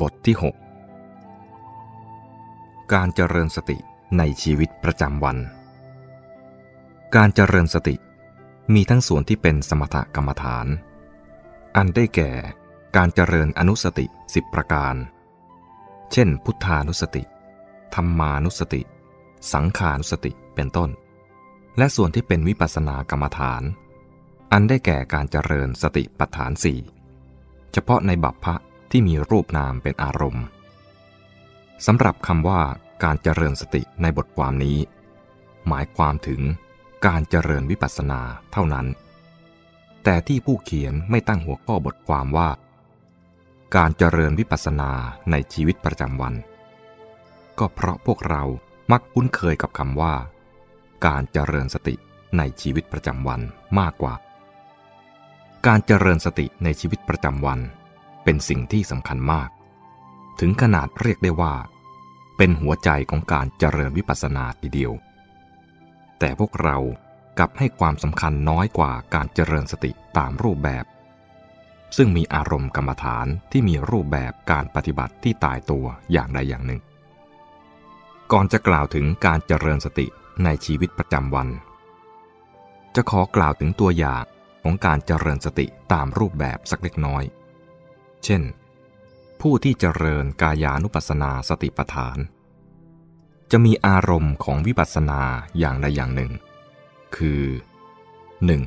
บทที่ 6 การเจริญสติในชีวิตประจำวัน การเจริญสติมีทั้งส่วนที่เป็นสมถกรรมฐาน อันได้แก่การเจริญอนุสติสิบประการ เช่น พุทธานุสติ ธรรมานุสติ สังขานุสติเป็นต้น และส่วนที่เป็นวิปัสสนากรรมฐาน อันได้แก่การเจริญสติปัฏฐานสี่เฉพาะในบัพพะ ที่มีรูปนามเป็นอารมณ์สำหรับคำว่าการเจริญสติในบทความนี้ หมายความถึงการเจริญวิปัสสนาเท่านั้น แต่ที่ผู้เขียนไม่ตั้งหัวข้อบทความว่า การเจริญวิปัสสนาในชีวิตประจำวัน ก็เพราะพวกเรามักคุ้นเคยกับคำว่า การเจริญสติในชีวิตประจำวันมากกว่า การเจริญสติในชีวิตประจำวัน เป็นสิ่งที่สำคัญมาก ถึงขนาดเรียกได้ว่า เป็นหัวใจของการเจริญวิปัสสนาทีเดียว แต่พวกเรากลับให้ความสำคัญน้อยกว่าการเจริญสติตามรูปแบบ ซึ่งมีอารมณ์กรรมฐานที่มีรูปแบบการปฏิบัติที่ตายตัวอย่างใดอย่างหนึ่ง ก่อนจะกล่าวถึงการเจริญสติในชีวิตประจำวัน จะขอกล่าวถึงตัวอย่างของการเจริญสติตามรูปแบบสักเล็กน้อย เช่น ผู้ที่เจริญกายานุปัสสนาสติปัฏฐาน จะมีอารมณ์ของวิปัสสนาอย่างใดอย่างหนึ่ง คือ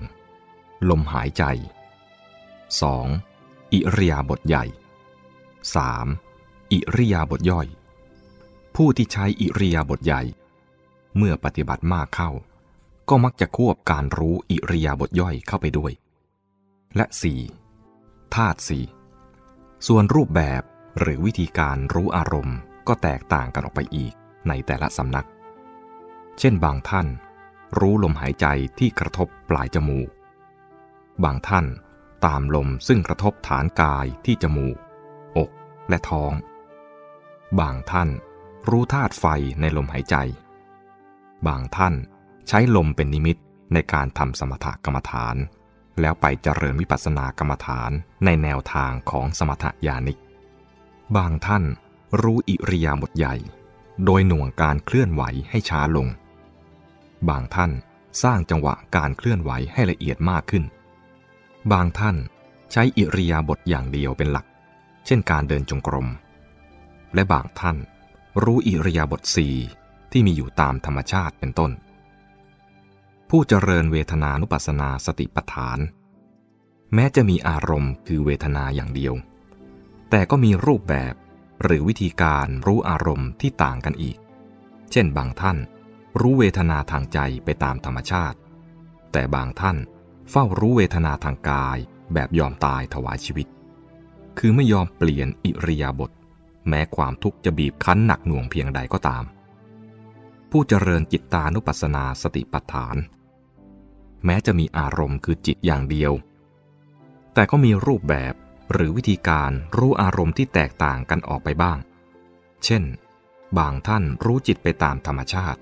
1. ลมหายใจ 2. อิริยาบถใหญ่ 3. อิริยาบถย่อย ผู้ที่ใช้อิริยาบถใหญ่ เมื่อปฏิบัติมากเข้า ก็มักจะควบการรู้อิริยาบถย่อยเข้าไปด้วย และ 4. ธาตุสี่ ส่วนรูปแบบหรือวิธีการรู้อารมณ์ก็แตกต่างกันออกไปอีกในแต่ละสำนัก เช่นบางท่าน รู้ลมหายใจที่กระทบปลายจมูก บางท่านตามลมซึ่งกระทบฐานกายที่จมูก อกและท้อง บางท่านรู้ธาตุไฟในลมหายใจ บางท่านใช้ลมเป็นนิมิตในการทำสมถกรรมฐาน แล้วไปเจริญวิปัสสนากรรมฐานในแนวทางของสมถยานิก บางท่านรู้อิริยาบถใหญ่ โดยหน่วงการเคลื่อนไหวให้ช้าลง บางท่านสร้างจังหวะการเคลื่อนไหวให้ละเอียดมากขึ้น บางท่านใช้อิริยาบถอย่างเดียวเป็นหลัก เช่นการเดินจงกรม และบางท่านรู้อิริยาบถสี่ที่มีอยู่ตามธรรมชาติเป็นต้น ผู้เจริญเวทนานุปัสสนาสติปัฏฐาน แม้จะมีอารมณ์คือเวทนาอย่างเดียว แต่ก็มีรูปแบบหรือวิธีการรู้อารมณ์ที่ต่างกันอีก เช่นบางท่านรู้เวทนาทางใจไปตามธรรมชาติ แต่บางท่านเฝ้ารู้เวทนาทางกายแบบยอมตายถวายชีวิต คือไม่ยอมเปลี่ยนอิริยาบถแม้ความทุกข์จะบีบคั้นหนักหน่วงเพียงใดก็ตาม ผู้เจริญจิตตานุปัสสนาสติปัฏฐาน แม้จะมีอารมณ์คือจิตอย่างเดียว แต่ก็มีรูปแบบหรือวิธีการรู้อารมณ์ที่แตกต่างกันออกไปบ้าง เช่น บางท่านรู้จิตไปตามธรรมชาติ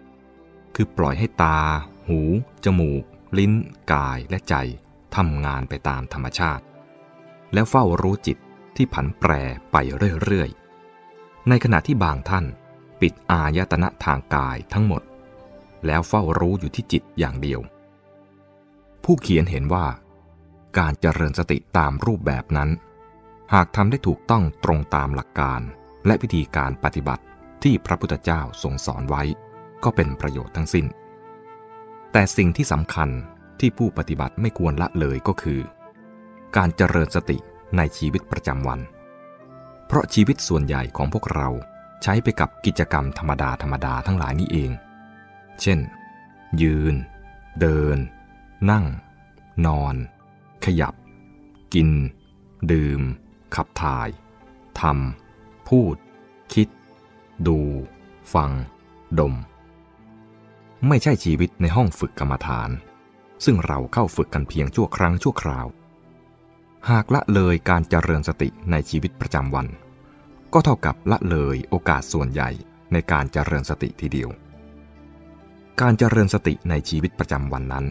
คือปล่อยให้ตา หู จมูก ลิ้น กายและใจทำงานไปตามธรรมชาติ แล้วเฝ้ารู้จิตที่ผันแปรไปเรื่อยๆ ในขณะที่บางท่านปิดอายตนะทางกายทั้งหมด แล้วเฝ้ารู้อยู่ที่จิตอย่างเดียว ผู้เขียนเห็นว่า การเจริญสติตามรูปแบบนั้น หากทำได้ถูกต้องตรงตามหลักการและวิธีการปฏิบัติที่พระพุทธเจ้าทรงสอนไว้ ก็เป็นประโยชน์ทั้งสิ้น แต่สิ่งที่สำคัญที่ผู้ปฏิบัติไม่ควรละเลยก็คือ การเจริญสติในชีวิตประจำวัน เพราะชีวิตส่วนใหญ่ของพวกเราใช้ไปกับกิจกรรมธรรมดาธรรมดาทั้งหลายนี้เอง เช่น ยืน เดิน นั่ง นอน ขยับ กิน ดื่ม ขับถ่ายทำพูด คิด ดู ฟัง ดม ไม่ใช่ชีวิตในห้องฝึกกรรมฐาน ซึ่งเราเข้าฝึกกันเพียงชั่วครั้งชั่วคราว หากละเลยการเจริญสติในชีวิตประจำวัน ก็เท่ากับละเลยโอกาสส่วนใหญ่ในการเจริญสติทีเดียว การเจริญสติในชีวิตประจำวันนั้น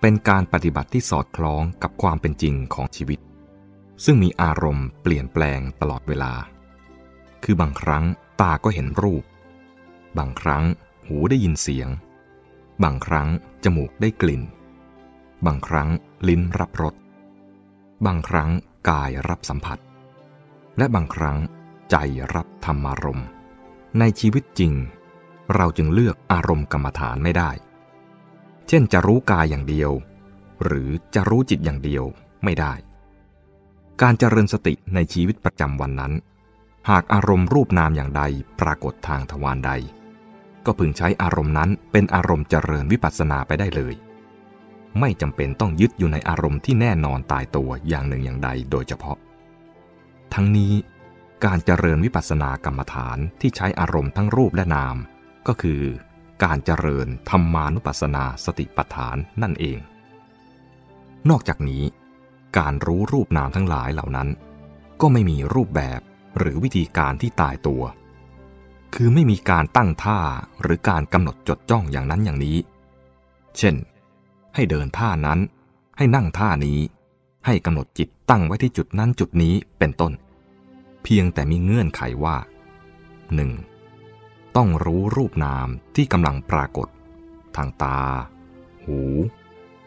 เป็นการปฏิบัติที่สอดคล้องกับความเป็นจริงของชีวิต ซึ่งมีอารมณ์เปลี่ยนแปลงตลอดเวลา คือบางครั้งตาก็เห็นรูป บางครั้งหูได้ยินเสียง บางครั้งจมูกได้กลิ่น บางครั้งลิ้นรับรส บางครั้งกายรับสัมผัส และบางครั้งใจรับธรรมารมณ์ ในชีวิตจริง เราจึงเลือกอารมณ์กรรมฐานไม่ได้ เช่นจะรู้กายอย่างเดียว หรือจะรู้จิตอย่างเดียวไม่ได้ การเจริญสติในชีวิตประจำวันนั้น หากอารมณ์รูปนามอย่างใดปรากฏทางทวารใด ก็พึงใช้อารมณ์นั้นเป็นอารมณ์เจริญวิปัสสนาไปได้เลย ไม่จำเป็นต้องยึดอยู่ในอารมณ์ที่แน่นอนตายตัวอย่างหนึ่งอย่างใดโดยเฉพาะ ทั้งนี้การเจริญวิปัสสนากรรมฐานที่ใช้อารมณ์ทั้งรูปและนาม ก็คือ การเจริญธรรมานุปัสสนาสติปัฏฐานนั่นเอง นอกจากนี้ การรู้รูปนามทั้งหลายเหล่านั้น ก็ไม่มีรูปแบบหรือวิธีการที่ตายตัว คือไม่มีการตั้งท่าหรือการกำหนดจดจ้องอย่างนั้นอย่างนี้ เช่น ให้เดินท่านั้น ให้นั่งท่านี้ ให้กำหนดจิตตั้งไว้ที่จุดนั้นจุดนี้เป็นต้น เพียงแต่มีเงื่อนไขว่า 1. ต้องรู้รูปนามที่กำลังปรากฏ ทางตา หู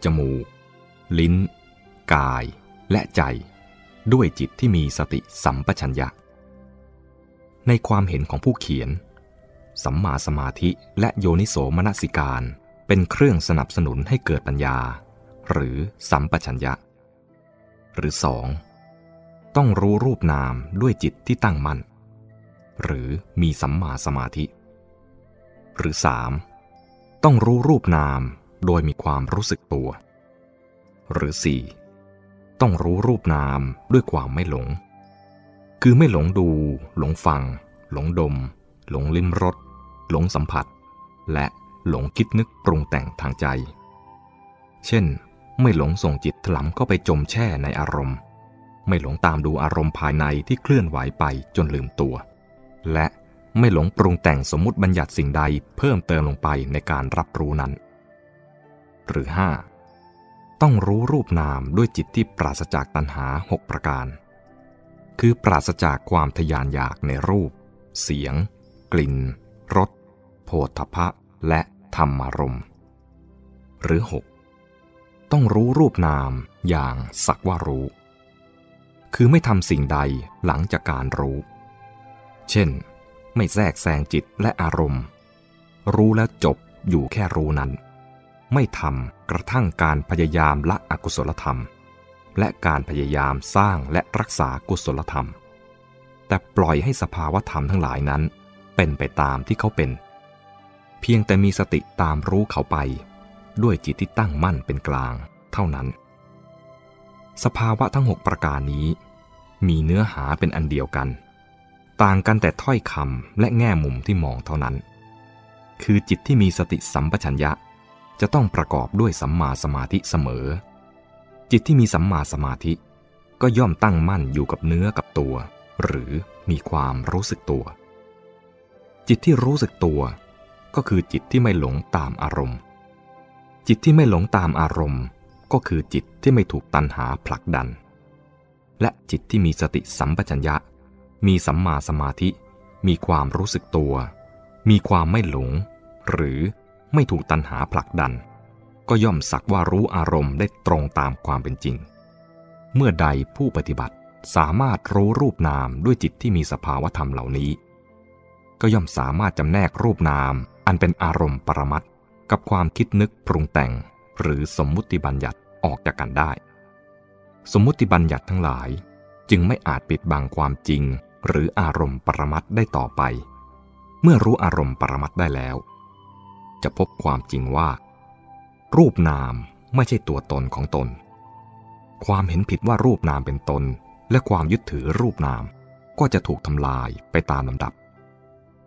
จมูก ลิ้น กาย และใจ ด้วยจิตที่มีสติสัมปชัญญะ ในความเห็นของผู้เขียน สัมมาสมาธิและโยนิโสมนสิการ เป็นเครื่องสนับสนุนให้เกิดปัญญา หรือสัมปชัญญะ หรือสองต้องรู้รูปนามด้วยจิตที่ตั้งมั่น หรือมีสัมมาสมาธิ หรือ 3. ต้องรู้รูปนามโดยมีความรู้สึกตัว หรือ 4. ต้องรู้รูปนามด้วยความไม่หลง คือไม่หลงดู หลงฟัง หลงดม หลงลิ้มรสหลงสัมผัส และหลงคิดนึกปรุงแต่งทางใจ เช่น ไม่หลงส่งจิตถลำเข้าไปจมแช่ในอารมณ์ ไม่หลงตามดูอารมณ์ภายในที่เคลื่อนไหวไปจนลืมตัว และไม่หลงปรุงแต่งสมมุติบัญญัติสิ่งใดเพิ่มเติมลงไปในการรับรู้นั้น หรือ 5. ต้องรู้รูปนามด้วยจิตที่ปราศจากตัณหา 6 ประการ คือปราศจากความทยานอยากในรูป เสียง กลิ่นรสโผฏฐพะและธรรมารมหรือ 6. ต้องรู้รูปนามอย่างสักว่ารู้ คือไม่ทำสิ่งใดหลังจากการรู้ เช่น ไม่แทรกแซงจิตและอารมณ์ รู้แล้วจบอยู่แค่รู้นั้น ไม่ทำกระทั่งการพยายามละอกุศลธรรม และการพยายามสร้างและรักษากุศลธรรม แต่ปล่อยให้สภาวธรรมทั้งหลายนั้น เป็นไปตามที่เขาเป็น เพียงแต่มีสติตามรู้เขาไป ด้วยจิตที่ตั้งมั่นเป็นกลาง เท่านั้น สภาวะทั้งหกประการนี้ มีเนื้อหาเป็นอันเดียวกัน ต่างกันแต่ถ้อยคำและแง่มุมที่มองเท่านั้น คือจิตที่มีสติสัมปชัญญะจะต้องประกอบด้วยสัมมาสมาธิเสมอ จิตที่มีสัมมาสมาธิ ก็ย่อมตั้งมั่นอยู่กับเนื้อกับตัว หรือมีความรู้สึกตัว จิตที่รู้สึกตัว ก็คือจิตที่ไม่หลงตามอารมณ์ จิตที่ไม่หลงตามอารมณ์ ก็คือจิตที่ไม่ถูกตันหาผลักดัน และจิตที่มีสติสัมปชัญญะ มีสัมมาสมาธิ มีความรู้สึกตัว มีความไม่หลง หรือไม่ถูกตันหาผลักดัน ก็ย่อมสักว่ารู้อารมณ์ได้ตรงตามความเป็นจริง เมื่อใดผู้ปฏิบัติสามารถรู้รูปนามด้วยจิตที่มีสภาวธรรมเหล่านี้ ก็ย่อมสามารถจำแนกรูปนามอันเป็นอารมณ์ปรมัตกับความคิดนึกปรุงแต่ง หรือสมมุติบัญญัติออกจากกันได้ สมมุติบัญญัติทั้งหลายจึงไม่อาจปิดบังความจริง หรืออารมณ์ปรมัตได้ต่อไป เมื่อรู้อารมณ์ปรมัตได้แล้ว จะพบความจริงว่า รูปนามไม่ใช่ตัวตนของตน ความเห็นผิดว่ารูปนามเป็นตน และความยึดถือรูปนามก็จะถูกทำลายไปตามลำดับ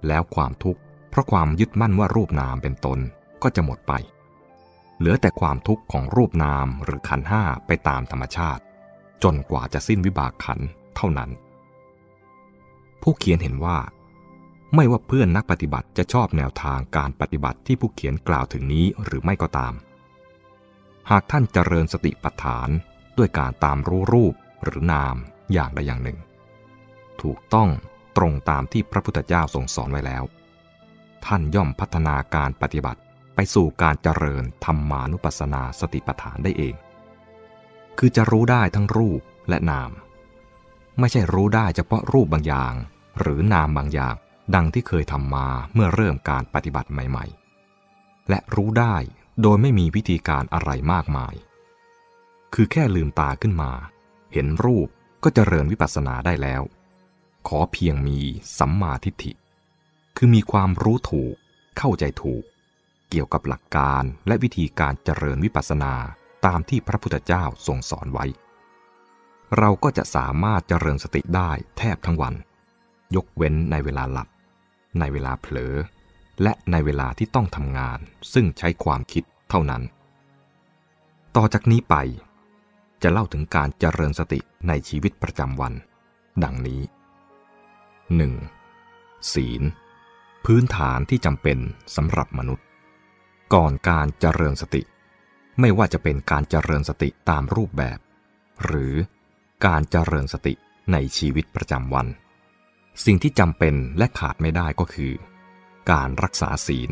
แล้วความทุกข์เพราะความยึดมั่นว่ารูปนามเป็นตนก็จะหมดไป เหลือแต่ความทุกข์ของรูปนามหรือขันห้าไปตามธรรมชาติ จนกว่าจะสิ้นวิบากขันเท่านั้น ผู้เขียนเห็นว่า ไม่ว่าเพื่อนนักปฏิบัติจะชอบแนวทางการปฏิบัติที่ผู้เขียนกล่าวถึงนี้หรือไม่ก็ตาม หากท่านเจริญสติปัฏฐานด้วยการตามรู้รูปหรือนามอย่างใดอย่างหนึ่ง ถูกต้องตรงตามที่พระพุทธเจ้าทรงสอนไว้แล้ว ท่านย่อมพัฒนาการปฏิบัติไปสู่การเจริญธรรมานุปัสสนาสติปัฏฐานได้เอง คือจะรู้ได้ทั้งรูปและนาม ไม่ใช่รู้ได้เฉพาะรูปบางอย่าง หรือนามบางอย่างดังที่เคยทำมาเมื่อเริ่มการปฏิบัติใหม่ๆ และรู้ได้โดยไม่มีวิธีการอะไรมากมาย คือแค่ลืมตาขึ้นมา เห็นรูปก็จเจริญวิปัสสนาได้แล้ว ขอเพียงมีสัมมาทิฏฐิ คือมีความรู้ถูก เข้าใจถูก เกี่ยวกับหลักการและวิธีการเจริญวิปัสสนาตามที่พระพุทธเจ้าทรงสอนไว้ เราก็จะสามารถเจริญสติได้แทบทั้งวัน ยกเว้นในเวลาหลับ ในเวลาเผลอ และในเวลาที่ต้องทำงาน ซึ่งใช้ความคิดเท่านั้น ต่อจากนี้ไป จะเล่าถึงการเจริญสติในชีวิตประจำวัน ดังนี้ 1. ศีล พื้นฐานที่จำเป็นสำหรับมนุษย์ ก่อนการเจริญสติ ไม่ว่าจะเป็นการเจริญสติตามรูปแบบ หรือการเจริญสติในชีวิตประจำวัน สิ่งที่จำเป็นและขาดไม่ได้ก็คือ การรักษาศีล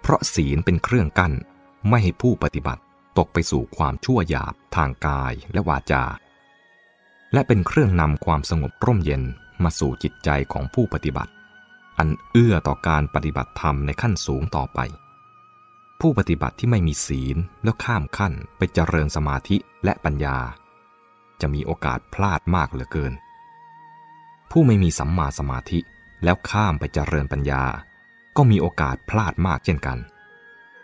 เพราะศีลเป็นเครื่องกั้นไม่ให้ผู้ปฏิบัติตกไปสู่ความชั่วหยาบทางกายและวาจา และเป็นเครื่องนำความสงบร่มเย็นมาสู่จิตใจของผู้ปฏิบัติ อันเอื้อต่อการปฏิบัติธรรมในขั้นสูงต่อไป ผู้ปฏิบัติที่ไม่มีศีลแล้วข้ามขั้นไปเจริญสมาธิและปัญญา จะมีโอกาสพลาดมากเหลือเกิน ผู้ไม่มีสัมมาสมาธิแล้วข้ามไปเจริญปัญญา ก็มีโอกาสพลาดมากเช่นกัน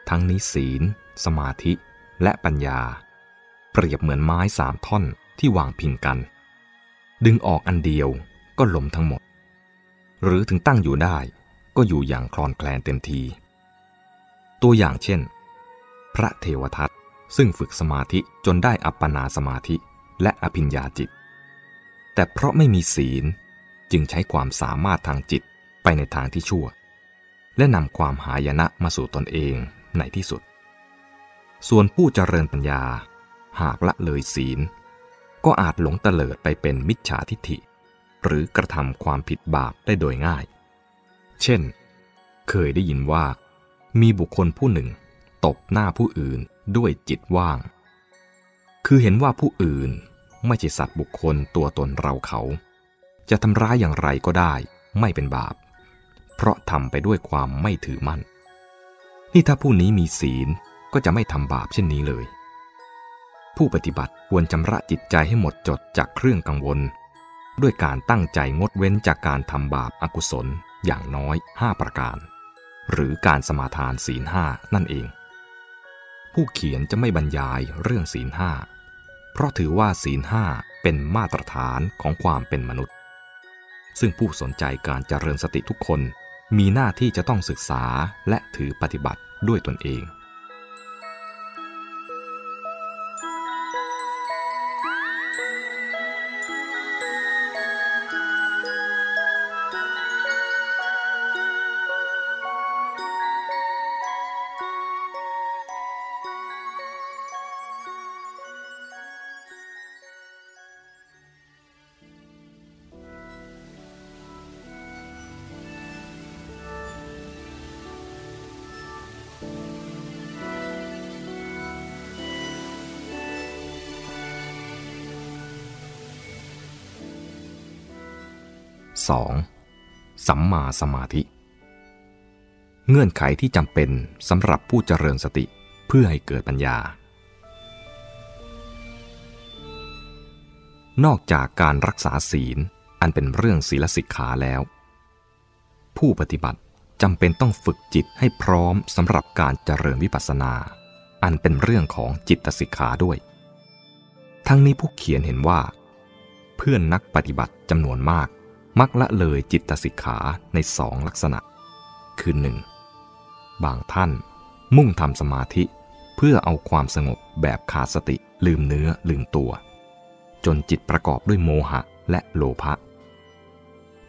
ทั้งนี้ศีล สมาธิ และปัญญา เปรียบเหมือนไม้สามท่อนที่วางพิงกัน ดึงออกอันเดียวก็ล้มทั้งหมด หรือถึงตั้งอยู่ได้ก็อยู่อย่างคลอนแคลนเต็มที ตัวอย่างเช่น พระเทวทัตซึ่งฝึกสมาธิจนได้อัปปนาสมาธิและอภิญญาจิต แต่เพราะไม่มีศีล จึงใช้ความสามารถทางจิตไปในทางที่ชั่ว และนำความหายนะมาสู่ตนเองในที่สุด ส่วนผู้เจริญปัญญา หากละเลยศีล ก็อาจหลงเตลิดไปเป็นมิจฉาทิฏฐิ หรือกระทำความผิดบาปได้โดยง่าย เช่น เคยได้ยินว่า มีบุคคลผู้หนึ่งตบหน้าผู้อื่นด้วยจิตว่าง คือเห็นว่าผู้อื่นไม่ใช่สัตว์บุคคลตัวตนเราเขา จะทำร้ายอย่างไรก็ได้ไม่เป็นบาป เพราะทำไปด้วยความไม่ถือมั่น นี่ถ้าผู้นี้มีศีลก็จะไม่ทำบาปเช่นนี้เลย ผู้ปฏิบัติควรจำระจิตใจให้หมดจดจากเครื่องกังวล ด้วยการตั้งใจงดเว้นจากการทำบาปอากุศลอย่างน้อย 5 ประการ หรือการสมาทานศีลห้านั่นเอง ผู้เขียนจะไม่บรรยายเรื่องศีลห้าเพราะถือว่าศีลห้าเป็นมาตรฐานของความเป็นมนุษย์ ซึ่งผู้สนใจการเจริญสติทุกคน มีหน้าที่จะต้องศึกษาและถือปฏิบัติด้วยตนเอง สัมมาสมาธิ เงื่อนไขที่จำเป็นสำหรับผู้เจริญสติเพื่อให้เกิดปัญญา นอกจากการรักษาศีลอันเป็นเรื่องศีลสิกขาแล้ว ผู้ปฏิบัติจำเป็นต้องฝึกจิตให้พร้อมสำหรับการเจริญวิปัสสนา อันเป็นเรื่องของจิตสิกขาด้วย ทั้งนี้ผู้เขียนเห็นว่า เพื่อนนักปฏิบัติจำนวนมาก มักละเลยจิตสิกขาในสองลักษณะ คือหนึ่งบางท่านมุ่งทำสมาธิเพื่อเอาความสงบแบบขาดสติลืมเนื้อลืมตัว จนจิตประกอบด้วยโมหะและโลภะ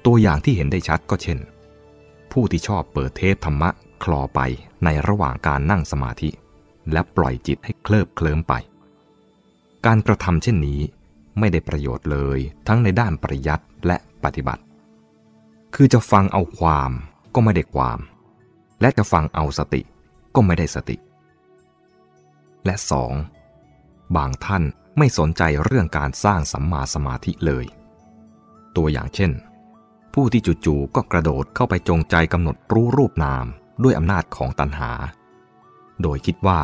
ตัวอย่างที่เห็นได้ชัดก็เช่น ผู้ที่ชอบเปิดเทปธรรมะคลอไปในระหว่างการนั่งสมาธิ และปล่อยจิตให้เคลิบเคลิ้มไป การกระทำเช่นนี้ไม่ได้ประโยชน์เลยทั้งในด้านปริยัติและ ปฏิบัติ คือจะฟังเอาความก็ไม่ได้ความ และจะฟังเอาสติก็ไม่ได้สติ และสองบางท่านไม่สนใจเรื่องการสร้างสัมมาสมาธิเลย ตัวอย่างเช่น ผู้ที่จู่ๆก็กระโดดเข้าไปจงใจกำหนดรู้รูปนามด้วยอำนาจของตัณหา โดยคิดว่า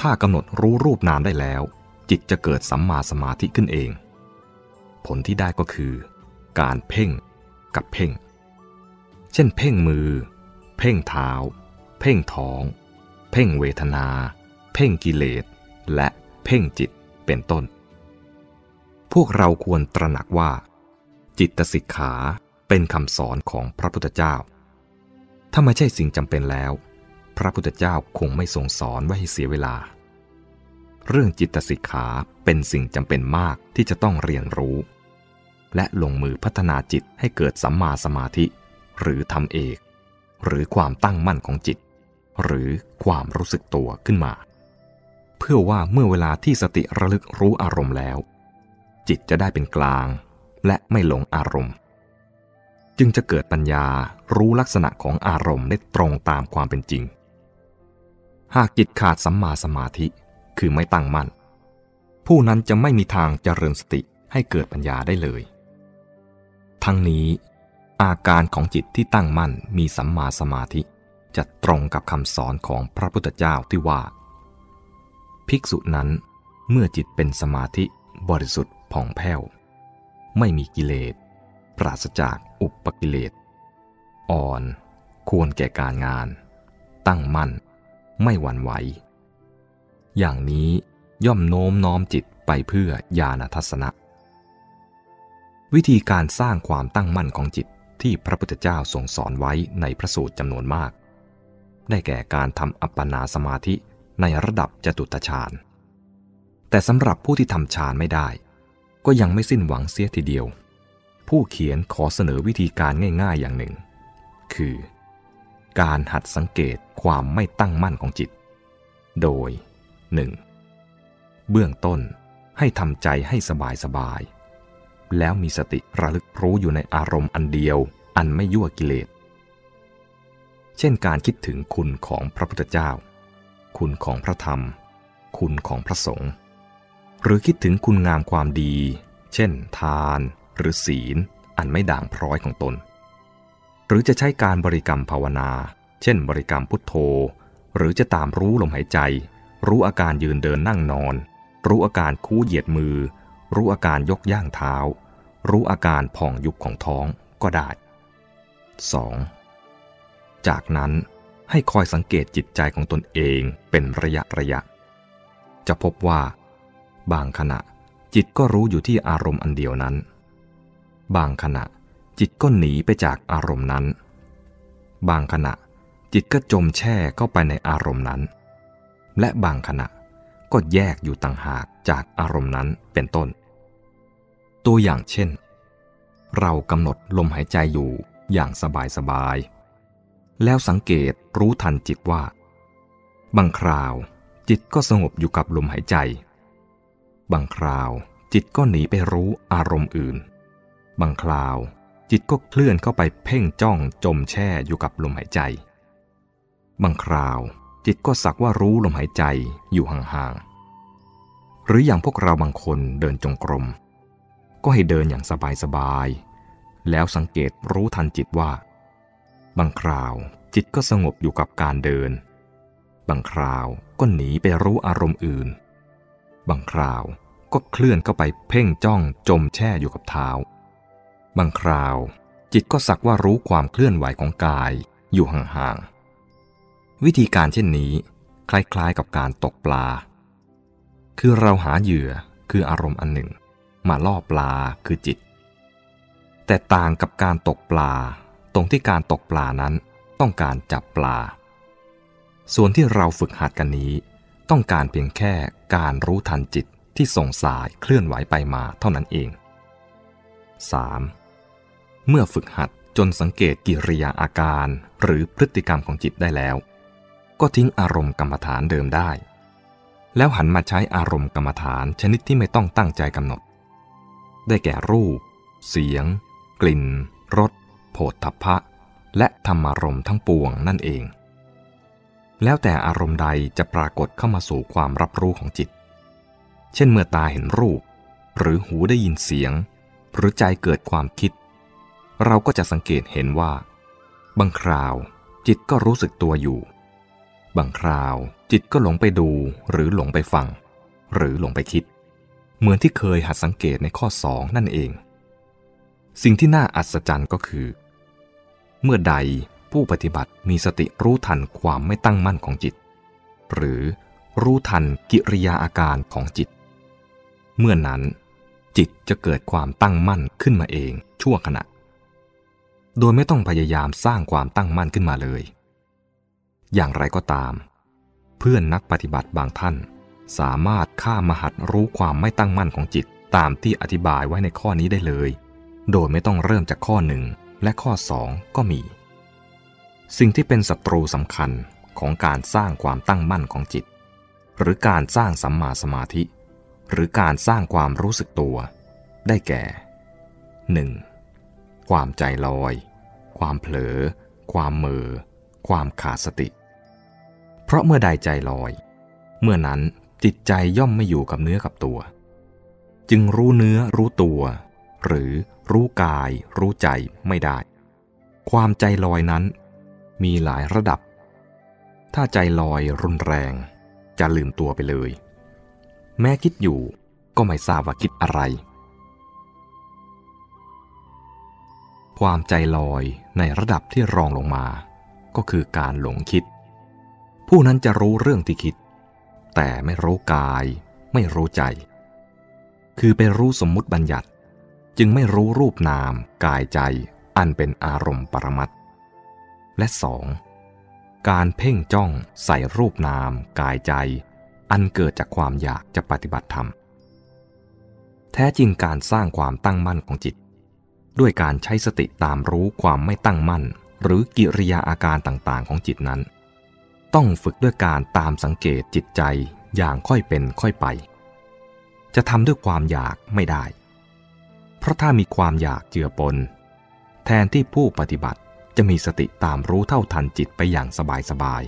ถ้ากำหนดรู้รูปนามได้แล้ว จิตจะเกิดสัมมาสมาธิขึ้นเอง ผลที่ได้ก็คือ การเพ่งกับเพ่ง เช่น เพ่งมือ เพ่งเท้า เพ่งท้อง เพ่งเวทนา เพ่งกิเลส และเพ่งจิตเป็นต้น พวกเราควรตระหนักว่า จิตสิกขาเป็นคำสอนของพระพุทธเจ้า ถ้าไม่ใช่สิ่งจำเป็นแล้ว พระพุทธเจ้าคงไม่ทรงสอนไว้ให้เสียเวลา เรื่องจิตสิกขาเป็นสิ่งจำเป็นมากที่จะต้องเรียนรู้ และลงมือพัฒนาจิตให้เกิดสัมมาสมาธิ หรือทำเอก หรือความตั้งมั่นของจิต หรือความรู้สึกตัวขึ้นมา เพื่อว่าเมื่อเวลาที่สติระลึกรู้อารมณ์แล้ว จิตจะได้เป็นกลาง และไม่หลงอารมณ์ จึงจะเกิดปัญญารู้ลักษณะของอารมณ์ได้ตรงตามความเป็นจริง หากจิตขาดสัมมาสมาธิคือไม่ตั้งมั่น ผู้นั้นจะไม่มีทางเจริญสติให้เกิดปัญญาได้เลย ทั้งนี้ อาการของจิตที่ตั้งมั่นมีสัมมาสมาธิจะตรงกับคำสอนของพระพุทธเจ้าที่ว่า ภิกษุนั้นเมื่อจิตเป็นสมาธิบริสุทธิ์ผ่องแผ้ว ไม่มีกิเลส ปราศจากอุปกิเลส อ่อน ควรแก่การงาน ตั้งมั่น ไม่หวั่นไหว อย่างนี้ย่อมโน้มน้อมจิตไปเพื่อญาณทัศนะ วิธีการสร้างความตั้งมั่นของจิตที่พระพุทธเจ้าทรงสอนไว้ในพระสูตรจำนวนมาก ได้แก่การทำอัปปนาสมาธิในระดับจตุตฌาน แต่สำหรับผู้ที่ทำฌานไม่ได้ ก็ยังไม่สิ้นหวังเสียทีเดียว ผู้เขียนขอเสนอวิธีการง่ายๆอย่างหนึ่ง คือ การหัดสังเกตความไม่ตั้งมั่นของจิต โดย 1. เบื้องต้นให้ทำใจให้สบายสบาย แล้วมีสติระลึกรู้อยู่ในอารมณ์อันเดียว อันไม่ยั่วกิเลส เช่นการคิดถึงคุณของพระพุทธเจ้า คุณของพระธรรม คุณของพระสงฆ์ หรือคิดถึงคุณงามความดี เช่น ทาน หรือศีล อันไม่ด่างพร้อยของตน หรือจะใช้การบริกรรมภาวนา เช่น บริกรรมพุทโธ หรือจะตามรู้ลมหายใจ รู้อาการยืนเดินนั่งนอน รู้อาการคู่เหยียดมือ รู้อาการยกย่างเท้า รู้อาการผ่องยุบของท้องก็ได้ 2. จากนั้นให้คอยสังเกตจิตใจของตนเองเป็นระยะระยะ จะพบว่า บางขณะจิตก็รู้อยู่ที่อารมณ์อันเดียวนั้น บางขณะจิตก็หนีไปจากอารมณ์นั้น บางขณะจิตก็จมแช่เข้าไปในอารมณ์นั้น และบางขณะก็แยกอยู่ต่างหากจากอารมณ์นั้นเป็นต้น ตัวอย่างเช่น เรากำหนดลมหายใจอยู่อย่างสบายสบาย แล้วสังเกตรู้ทันจิตว่า บางคราวจิตก็สงบอยู่กับลมหายใจ บางคราวจิตก็หนีไปรู้อารมณ์อื่น บางคราวจิตก็เคลื่อนเข้าไปเพ่งจ้องจมแช่อยู่กับลมหายใจ บางคราวจิตก็สักว่ารู้ลมหายใจอยู่ห่างๆ หรืออย่างพวกเราบางคนเดินจงกรม ก็ให้เดินอย่างสบายๆ แล้วสังเกตรู้ทันจิตว่า บางคราวจิตก็สงบอยู่กับการเดิน บางคราวก็หนีไปรู้อารมณ์อื่น บางคราวก็เคลื่อนเข้าไปเพ่งจ้องจมแช่อยู่กับเท้า บางคราวจิตก็สักว่ารู้ความเคลื่อนไหวของกายอยู่ห่างๆ วิธีการเช่นนี้คล้ายๆกับการตกปลา คือเราหาเหยื่อคืออารมณ์อันหนึ่ง มาล่อปลาคือจิต แต่ต่างกับการตกปลาตรงที่การตกปลานั้นต้องการจับปลา ส่วนที่เราฝึกหัดกันนี้ ต้องการเพียงแค่การรู้ทันจิตที่ส่งสายเคลื่อนไหวไปมาเท่านั้นเอง 3. เมื่อฝึกหัดจนสังเกตกิริยาอาการหรือพฤติกรรมของจิตได้แล้ว ก็ทิ้งอารมณ์กรรมฐานเดิมได้ แล้วหันมาใช้อารมณ์กรรมฐานชนิดที่ไม่ต้องตั้งใจกำหนด ได้แก่รูป เสียง กลิ่น รสโผฏฐัพพะ และธรรมารมณ์ทั้งปวงนั่นเอง แล้วแต่อารมณ์ใดจะปรากฏเข้ามาสู่ความรับรู้ของจิต เช่นเมื่อตาเห็นรูป หรือหูได้ยินเสียง หรือใจเกิดความคิด เราก็จะสังเกตเห็นว่า บางคราวจิตก็รู้สึกตัวอยู่ บางคราวจิตก็หลงไปดูหรือหลงไปฟัง หรือหลงไปคิด เหมือนที่เคยหัดสังเกตในข้อสองนั่นเอง สิ่งที่น่าอัศจรรย์ก็คือ เมื่อใดผู้ปฏิบัติมีสติรู้ทันความไม่ตั้งมั่นของจิต หรือรู้ทันกิริยาอาการของจิต เมื่อนั้น จิตจะเกิดความตั้งมั่นขึ้นมาเองชั่วขณะ โดยไม่ต้องพยายามสร้างความตั้งมั่นขึ้นมาเลย อย่างไรก็ตาม เพื่อนนักปฏิบัติบางท่าน สามารถข้ามหัดรู้ความไม่ตั้งมั่นของจิตตามที่อธิบายไว้ในข้อนี้ได้เลย โดยไม่ต้องเริ่มจากข้อหนึ่งและข้อสองก็มี สิ่งที่เป็นศัตรูสำคัญของการสร้างความตั้งมั่นของจิต หรือการสร้างสัมมาสมาธิ หรือการสร้างความรู้สึกตัว ได้แก่ 1. ความใจลอย ความเผลอ ความเมอความขาดสติ เพราะเมื่อใดใจลอย เมื่อนั้น จิตใจย่อมไม่อยู่กับเนื้อกับตัว จึงรู้เนื้อรู้ตัว หรือรู้กาย รู้ใจไม่ได้ ความใจลอยนั้น มีหลายระดับ ถ้าใจลอยรุนแรง จะลืมตัวไปเลย แม้คิดอยู่ก็ไม่ทราบว่าคิดอะไร ความใจลอยในระดับที่รองลงมา ก็คือการหลงคิด ผู้นั้นจะรู้เรื่องที่คิด แต่ไม่รู้กาย ไม่รู้ใจ คือไปรู้สมมุติบัญญัติ จึงไม่รู้รูปนาม กายใจ อันเป็นอารมณ์ปรมัตและสองการเพ่งจ้องใส่รูปนาม กายใจ อันเกิดจากความอยากจะปฏิบัติธรรม แท้จริงการสร้างความตั้งมั่นของจิต ด้วยการใช้สติตามรู้ความไม่ตั้งมั่น หรือกิริยาอาการต่างๆของจิตนั้น ต้องฝึกด้วยการตามสังเกตจิตใจอย่างค่อยเป็นค่อยไป จะทำด้วยความอยากไม่ได้ เพราะถ้ามีความอยากเจือปน แทนที่ผู้ปฏิบัติจะมีสติตามรู้เท่าทันจิตไปอย่างสบาย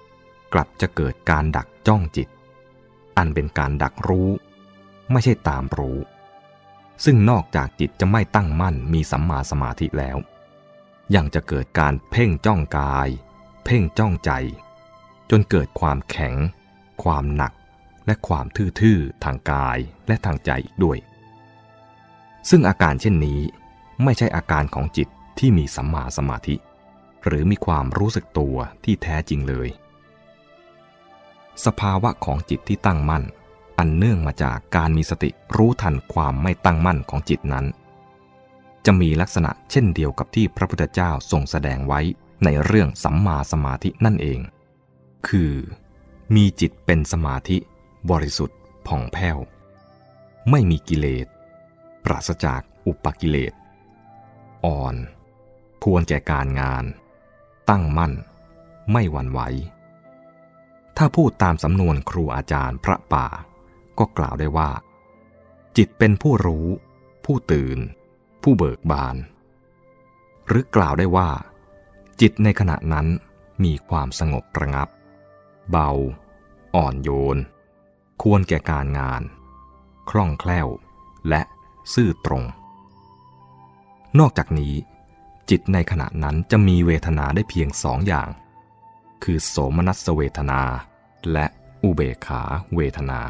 ๆ กลับจะเกิดการดักจ้องจิต อันเป็นการดักรู้ ไม่ใช่ตามรู้ ซึ่งนอกจากจิตจะไม่ตั้งมั่นมีสัมมาสมาธิแล้ว ยังจะเกิดการเพ่งจ้องกาย เพ่งจ้องใจ จนเกิดความแข็ง ความหนัก และความทื่อๆทางกายและทางใจอีกด้วย ซึ่งอาการเช่นนี้ไม่ใช่อาการของจิตที่มีสัมมาสมาธิ หรือมีความรู้สึกตัวที่แท้จริงเลย สภาวะของจิตที่ตั้งมั่น อันเนื่องมาจากการมีสติรู้ทันความไม่ตั้งมั่นของจิตนั้น จะมีลักษณะเช่นเดียวกับที่พระพุทธเจ้าทรงแสดงไว้ในเรื่องสัมมาสมาธินั่นเอง คือ มีจิตเป็นสมาธิ บริสุทธิ์ผ่องแผ้ว ไม่มีกิเลส ปราศจากอุปกิเลส อ่อน ควรแก่การงาน ตั้งมั่น ไม่หวั่นไหว ถ้าพูดตามสำนวนครูอาจารย์พระป่า ก็กล่าวได้ว่า จิตเป็นผู้รู้ ผู้ตื่น ผู้เบิกบาน หรือกล่าวได้ว่า จิตในขณะนั้นมีความสงบระงับ เบา อ่อนโยน ควรแก่การงาน คล่องแคล่ว และซื่อตรง นอกจากนี้ จิตในขณะนั้นจะมีเวทนาได้เพียงสองอย่าง คือโสมนัสเวทนา และอุเบขาเวทนา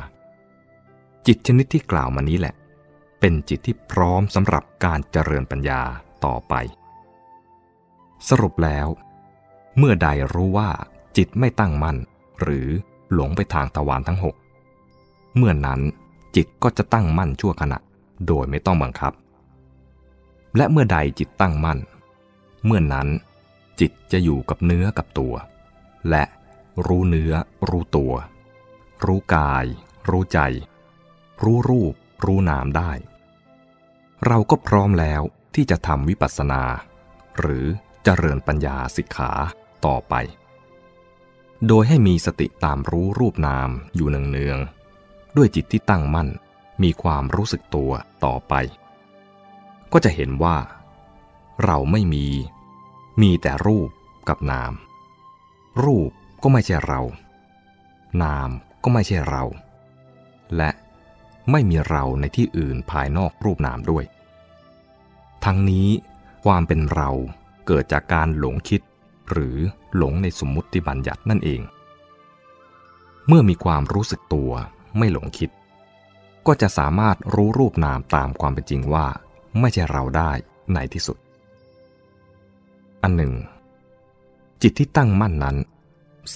จิตชนิดที่กล่าวมานี้แหละ เป็นจิตที่พร้อมสำหรับการเจริญปัญญาต่อไป สรุปแล้ว เมื่อใดรู้ว่าจิตไม่ตั้งมั่น หรือหลงไปทางตะวันทั้งหกเมื่อนนั้นจิตก็จะตั้งมั่นชั่วขณะโดยไม่ต้องบังคับ และเมื่อใดจิตตั้งมั่น เมื่อนนั้นจิตจะอยู่กับเนื้อกับตัว และรู้เนื้อ รู้ตัว รู้กาย รู้ใจ รู้รูป รู้นามได้ เราก็พร้อมแล้วที่จะทำวิปัสสนา หรือเจริญปัญญาสิกขาต่อไป โดยให้มีสติตามรู้รูปนามอยู่เนืองๆด้วยจิตที่ตั้งมั่นมีความรู้สึกตัวต่อไป ก็จะเห็นว่า เราไม่มี มีแต่รูปกับนาม รูปก็ไม่ใช่เรา นามก็ไม่ใช่เรา และไม่มีเราในที่อื่นภายนอกรูปนามด้วย ทั้งนี้ความเป็นเราเกิดจากการหลงคิด หรือหลงในสมมุติบัญญัตินั่นเอง เมื่อมีความรู้สึกตัวไม่หลงคิด ก็จะสามารถรู้รูปนามตามความเป็นจริงว่า ไม่ใช่เราได้ในที่สุด อันหนึ่ง จิตที่ตั้งมั่นนั้น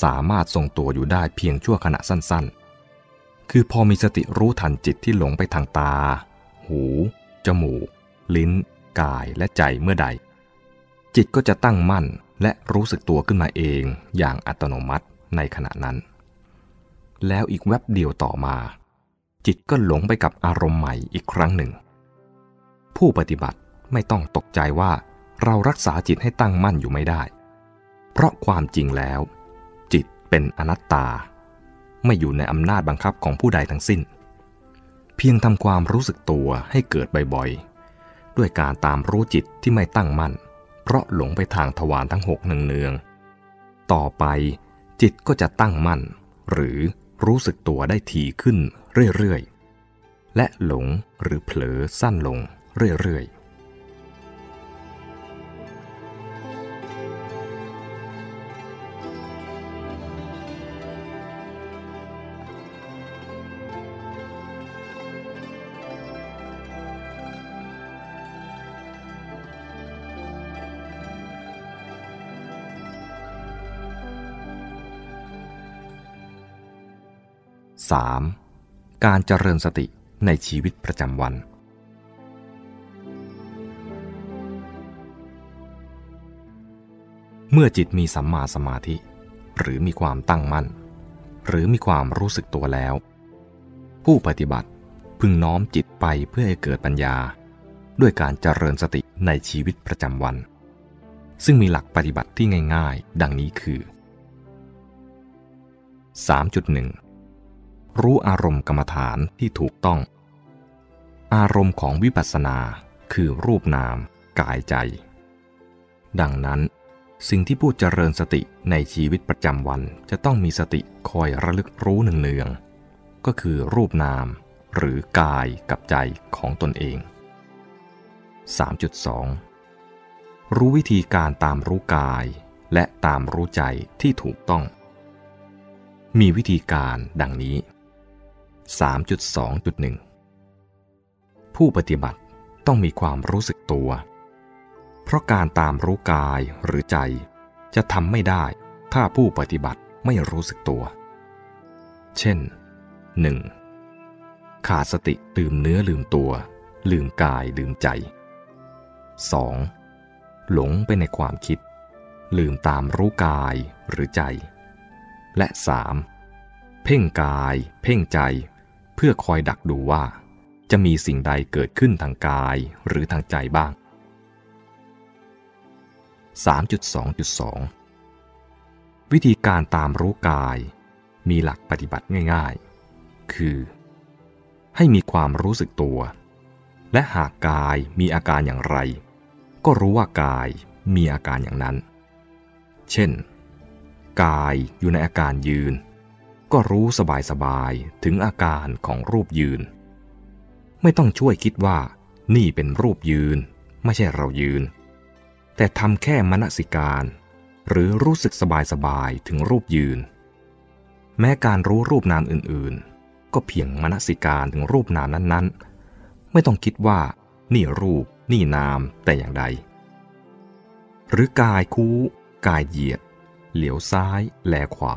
สามารถทรงตัวอยู่ได้เพียงชั่วขณะสั้นๆ คือพอมีสติรู้ทันจิตที่หลงไปทางตา หู จมูก ลิ้น กายและใจเมื่อใด จิตก็จะตั้งมั่น และรู้สึกตัวขึ้นมาเองอย่างอัตโนมัติในขณะนั้น แล้วอีกแวบเดียวต่อมา จิตก็หลงไปกับอารมณ์ใหม่อีกครั้งหนึ่ง ผู้ปฏิบัติไม่ต้องตกใจว่าเรารักษาจิตให้ตั้งมั่นอยู่ไม่ได้ เพราะความจริงแล้ว จิตเป็นอนัตตา ไม่อยู่ในอำนาจบังคับของผู้ใดทั้งสิ้น เพียงทำความรู้สึกตัวให้เกิดบ่อยๆ ด้วยการตามรู้จิตที่ไม่ตั้งมั่น เพราะหลงไปทางทวารทั้งหกเนืองๆต่อไปจิตก็จะตั้งมั่น หรือรู้สึกตัวได้ทีขึ้นเรื่อยๆ และหลงหรือเผลอสั้นลงเรื่อยๆ 3. การเจริญสติในชีวิตประจำวัน เมื่อจิตมีสัมมาสมาธิ หรือมีความตั้งมั่น หรือมีความรู้สึกตัวแล้ว ผู้ปฏิบัติพึงน้อมจิตไปเพื่อให้เกิดปัญญา ด้วยการเจริญสติในชีวิตประจำวัน ซึ่งมีหลักปฏิบัติที่ง่าย ๆ ดังนี้คือ 3.1 รู้อารมณ์กรรมฐานที่ถูกต้อง อารมณ์ของวิปัสสนาคือรูปนาม กายใจ ดังนั้น สิ่งที่ผู้เจริญสติในชีวิตประจำวันจะต้องมีสติคอยระลึกรู้หนึ่งเนืองก็คือรูปนาม หรือกายกับใจของตนเอง 3.2 รู้วิธีการตามรู้กายและตามรู้ใจที่ถูกต้อง มีวิธีการดังนี้ 3.2.1 ผู้ปฏิบัติต้องมีความรู้สึกตัว เพราะการตามรู้กายหรือใจ จะทำไม่ได้ถ้าผู้ปฏิบัติไม่รู้สึกตัว เช่น 1. ขาดสติตื่มเนื้อลืมตัว ลืมกายลืมใจ 2. หลงไปในความคิด ลืมตามรู้กายหรือใจ และ 3. เพ่งกาย เพ่งใจ เพื่อคอยดักดูว่า จะมีสิ่งใดเกิดขึ้นทางกายหรือทางใจบ้าง 3.2.2 วิธีการตามรู้กาย มีหลักปฏิบัติง่ายๆ คือ ให้มีความรู้สึกตัว และหากกายมีอาการอย่างไร ก็รู้ว่ากายมีอาการอย่างนั้น เช่น กายอยู่ในอาการยืน ก็รู้สบายๆถึงอาการของรูปยืน ไม่ต้องช่วยคิดว่านี่เป็นรูปยืน ไม่ใช่เรายืน แต่ทำแค่มณสิการ หรือรู้สึกสบายๆถึงรูปยืน แม้การรู้รูปนามอื่นๆ ก็เพียงมณสิการถึงรูปนามนั้นๆ ไม่ต้องคิดว่านี่รูปนี่นามแต่อย่างใด หรือกายคู้ กายเหยียด เหลียวซ้าย แลขวา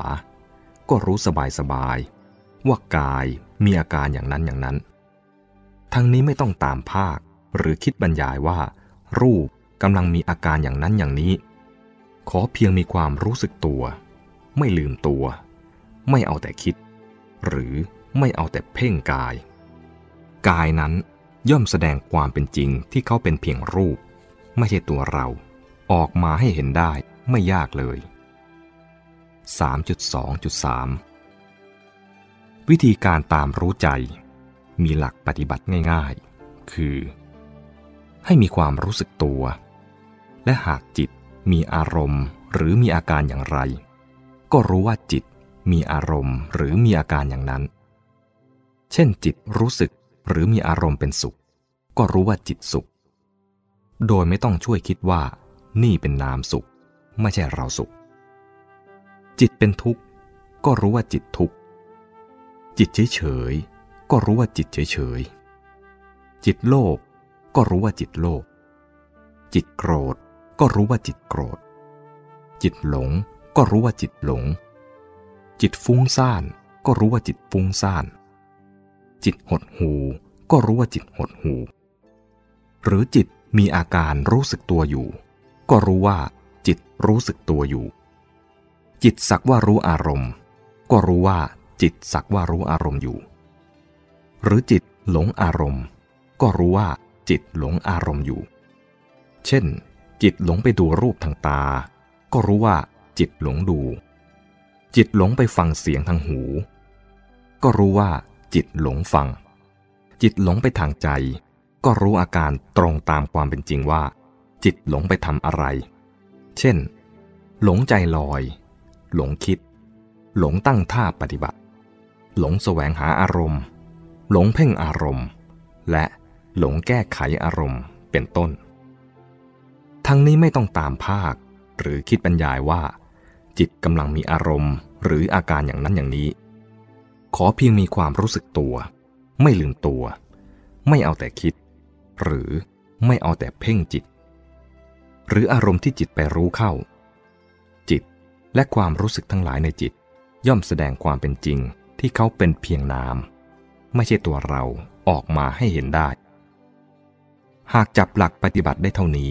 ก็รู้สบายสบายว่ากายมีอาการอย่างนั้นอย่างนั้น ทั้งนี้ไม่ต้องตามภาคหรือคิดบรรยายว่า รูปกำลังมีอาการอย่างนั้นอย่างนี้ ขอเพียงมีความรู้สึกตัว ไม่ลืมตัว ไม่เอาแต่คิด หรือไม่เอาแต่เพ่งกาย กายนั้นย่อมแสดงความเป็นจริงที่เขาเป็นเพียงรูป ไม่ใช่ตัวเรา ออกมาให้เห็นได้ไม่ยากเลย 3.2.3 วิธีการตามรู้ใจ มีหลักปฏิบัติง่ายๆ คือ ให้มีความรู้สึกตัว และหากจิตมีอารมณ์หรือมีอาการอย่างไร ก็รู้ว่าจิตมีอารมณ์หรือมีอาการอย่างนั้น เช่นจิตรู้สึกหรือมีอารมณ์เป็นสุข ก็รู้ว่าจิตสุข โดยไม่ต้องช่วยคิดว่า นี่เป็นนามสุข ไม่ใช่เราสุข จิตเป็นทุกข์ก็รู้ว่าจิตทุกข์ จิตเฉยเฉยก็รู้ว่าจิตเฉยเฉยจิตโลภก็รู้ว่าจิตโลภ จิตโกรธก็รู้ว่าจิตโกรธ จิตหลงก็รู้ว่าจิตหลง จิตฟุ้งซ่านก็รู้ว่าจิตฟุ้งซ่าน จิตหดหูก็รู้ว่าจิตหดหู หรือจิตมีอาการรู้สึกตัวอยู่ ก็รู้ว่าจิตรู้สึกตัวอยู่ จิตสักว่ารู้อารมณ์ ก็รู้ว่าจิตสักว่ารู้อารมณ์อยู่ หรือจิตหลงอารมณ์ ก็รู้ว่าจิตหลงอารมณ์อยู่ เช่น จิตหลงไปดูรูปทางตา ก็รู้ว่าจิตหลงดู จิตหลงไปฟังเสียงทางหู ก็รู้ว่าจิตหลงฟัง จิตหลงไปทางใจ ก็รู้อาการตรงตามความเป็นจริงว่า จิตหลงไปทำอะไร เช่น หลงใจลอย หลงคิด หลงตั้งท่าปฏิบัติ หลงแสวงหาอารมณ์ หลงเพ่งอารมณ์ และหลงแก้ไขอารมณ์เป็นต้น ทั้งนี้ไม่ต้องตามภาค หรือคิดบรรยายว่า จิตกำลังมีอารมณ์หรืออาการอย่างนั้นอย่างนี้ ขอเพียงมีความรู้สึกตัว ไม่ลืมตัว ไม่เอาแต่คิด หรือไม่เอาแต่เพ่งจิต หรืออารมณ์ที่จิตไปรู้เข้า และความรู้สึกทั้งหลายในจิต ย่อมแสดงความเป็นจริงที่เขาเป็นเพียงนาม ไม่ใช่ตัวเราออกมาให้เห็นได้ หากจับหลักปฏิบัติได้เท่านี้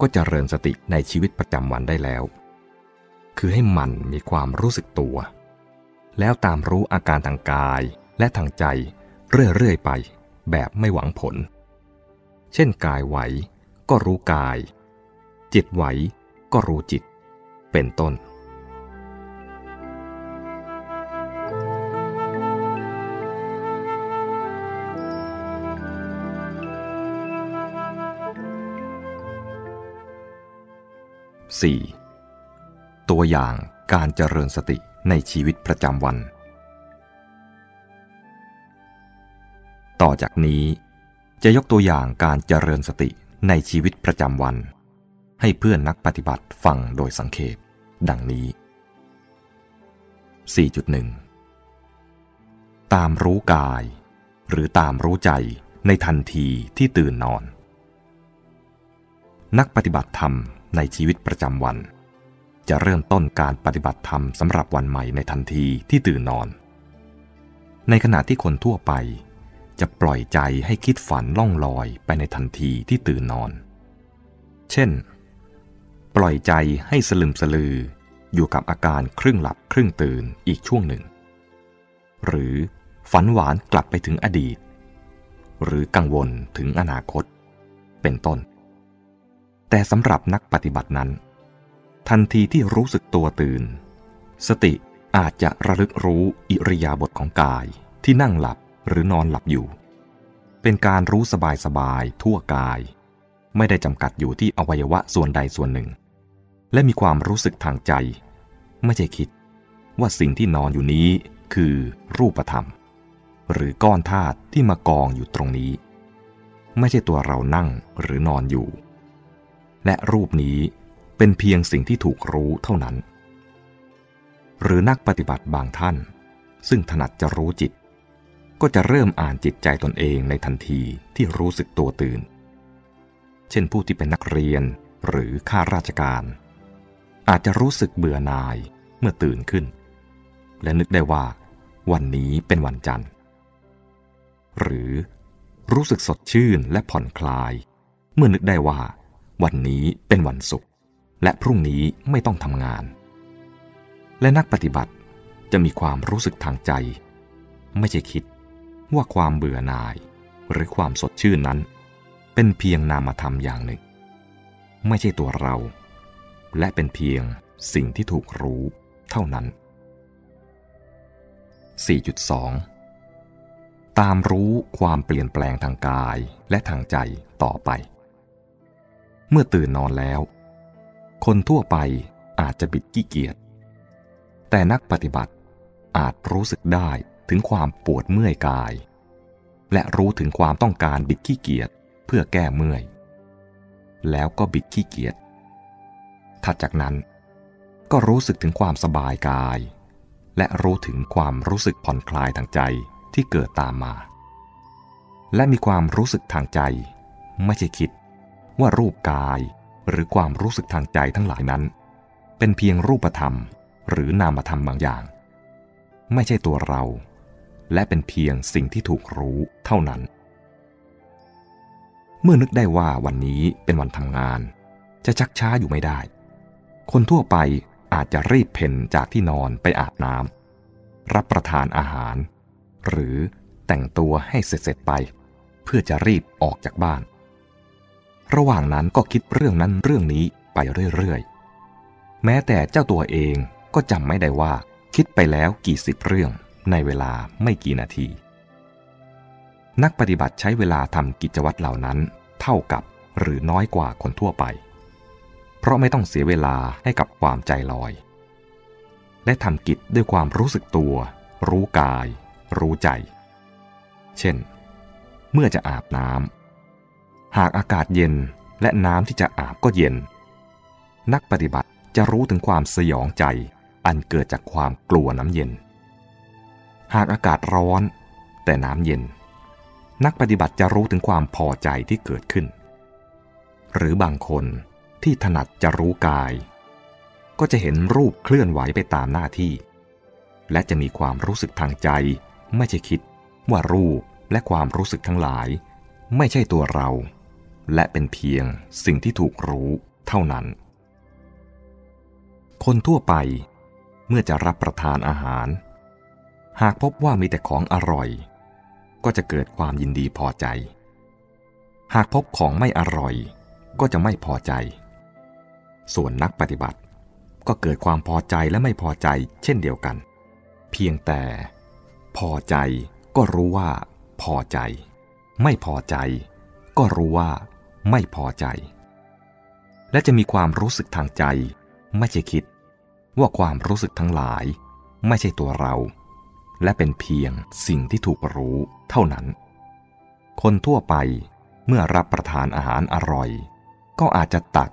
ก็จเจริญสติในชีวิตประจำวันได้แล้ว คือให้มันมีความรู้สึกตัว แล้วตามรู้อาการทางกายและทางใจเรื่อยๆไป แบบไม่หวังผล เช่นกายไหวก็รู้กาย จิตไหวก็รู้จิต เป็นต้น 4. ตัวอย่างการเจริญสติในชีวิตประจำวัน ต่อจากนี้จะยกตัวอย่างการเจริญสติในชีวิตประจำวัน ให้เพื่อนนักปฏิบัติฟังโดยสังเขปดังนี้ 4.1 ตามรู้กาย หรือตามรู้ใจในทันทีที่ตื่นนอน นักปฏิบัติธรรม ในชีวิตประจำวัน จะเริ่มต้นการปฏิบัติธรรมสำหรับวันใหม่ในทันทีที่ตื่นนอน ในขณะที่คนทั่วไป จะปล่อยใจให้คิดฝันล่องลอยไปในทันทีที่ตื่นนอน เช่น ปล่อยใจให้สลึมสลืออยู่กับอาการครึ่งหลับครึ่งตื่นอีกช่วงหนึ่ง หรือฝันหวานกลับไปถึงอดีต หรือกังวลถึงอนาคต เป็นต้น แต่สำหรับนักปฏิบัตินั้น ทันทีที่รู้สึกตัวตื่น สติอาจจะระลึกรู้อิริยาบถของกายที่นั่งหลับหรือนอนหลับอยู่ เป็นการรู้สบายๆทั่วกาย ไม่ได้จำกัดอยู่ที่อวัยวะส่วนใดส่วนหนึ่ง และมีความรู้สึกทางใจ ไม่ใช่คิด ว่าสิ่งที่นอนอยู่นี้คือรูปธรรม หรือก้อนธาตุที่มากองอยู่ตรงนี้ ไม่ใช่ตัวเรานั่งหรือนอนอยู่ และรูปนี้เป็นเพียงสิ่งที่ถูกรู้เท่านั้น หรือนักปฏิบัติบางท่าน ซึ่งถนัดจะรู้จิต ก็จะเริ่มอ่านจิตใจตนเองในทันทีที่รู้สึกตัวตื่น เช่นผู้ที่เป็นนักเรียนหรือข้าราชการ อาจจะรู้สึกเบื่อหน่ายเมื่อตื่นขึ้น และนึกได้ว่า วันนี้เป็นวันจันทร์ หรือรู้สึกสดชื่นและผ่อนคลาย เมื่อนึกได้ว่า วันนี้เป็นวันศุกร์และพรุ่งนี้ไม่ต้องทำงาน และนักปฏิบัติจะมีความรู้สึกทางใจ ไม่ใช่คิดว่าความเบื่อหน่ายหรือความสดชื่นนั้น เป็นเพียงนามธรรมอย่างหนึ่ง ไม่ใช่ตัวเรา และเป็นเพียงสิ่งที่ถูกรู้เท่านั้น 4.2 ตามรู้ความเปลี่ยนแปลงทางกายและทางใจต่อไป เมื่อตื่นนอนแล้ว คนทั่วไปอาจจะบิดขี้เกียจ แต่นักปฏิบัติอาจรู้สึกได้ถึงความปวดเมื่อยกาย และรู้ถึงความต้องการบิดขี้เกียจเพื่อแก้เมื่อย แล้วก็บิดขี้เกียจ ถัดจากนั้น ก็รู้สึกถึงความสบายกาย และรู้ถึงความรู้สึกผ่อนคลายทางใจที่เกิดตามมา และมีความรู้สึกทางใจ ไม่ใช่คิด ว่ารูปกายหรือความรู้สึกทางใจทั้งหลายนั้น เป็นเพียงรูปธรรมหรือนามธรรมบางอย่าง ไม่ใช่ตัวเรา และเป็นเพียงสิ่งที่ถูกรู้เท่านั้น เมื่อนึกได้ว่าวันนี้เป็นวันทำงาน จะชักช้าอยู่ไม่ได้ คนทั่วไปอาจจะรีบเพ่นจากที่นอนไปอาบน้ำรับประทานอาหาร หรือแต่งตัวให้เสร็จๆไป เพื่อจะรีบออกจากบ้าน ระหว่างนั้นก็คิดเรื่องนั้นเรื่องนี้ไปเรื่อยๆ แม้แต่เจ้าตัวเองก็จำไม่ได้ว่า คิดไปแล้วกี่สิบเรื่องในเวลาไม่กี่นาที นักปฏิบัติใช้เวลาทำกิจวัตรเหล่านั้น เท่ากับหรือน้อยกว่าคนทั่วไป เพราะไม่ต้องเสียเวลาให้กับความใจลอย และทำกิจด้วยความรู้สึกตัว รู้กาย รู้ใจ เช่น เมื่อจะอาบน้ำ หากอากาศเย็นและน้ำที่จะอาบก็เย็น นักปฏิบัติจะรู้ถึงความสยองใจ อันเกิดจากความกลัวน้ำเย็น หากอากาศร้อนแต่น้ำเย็น นักปฏิบัติจะรู้ถึงความพอใจที่เกิดขึ้น หรือบางคนที่ถนัดจะรู้กาย ก็จะเห็นรูปเคลื่อนไหวไปตามหน้าที่ และจะมีความรู้สึกทางใจไม่ใช่คิดว่ารูปและความรู้สึกทั้งหลาย ไม่ใช่ตัวเรา และเป็นเพียงสิ่งที่ถูกรู้เท่านั้น คนทั่วไปเมื่อจะรับประทานอาหาร หากพบว่ามีแต่ของอร่อย ก็จะเกิดความยินดีพอใจ หากพบของไม่อร่อย ก็จะไม่พอใจ ส่วนนักปฏิบัติก็เกิดความพอใจและไม่พอใจเช่นเดียวกัน เพียงแต่พอใจก็รู้ว่าพอใจ ไม่พอใจก็รู้ว่า ไม่พอใจ และจะมีความรู้สึกทางใจ ไม่ใช่คิด ว่าความรู้สึกทั้งหลาย ไม่ใช่ตัวเรา และเป็นเพียงสิ่งที่ถูกรู้เท่านั้น คนทั่วไปเมื่อรับประทานอาหารอร่อย ก็อาจจะตัก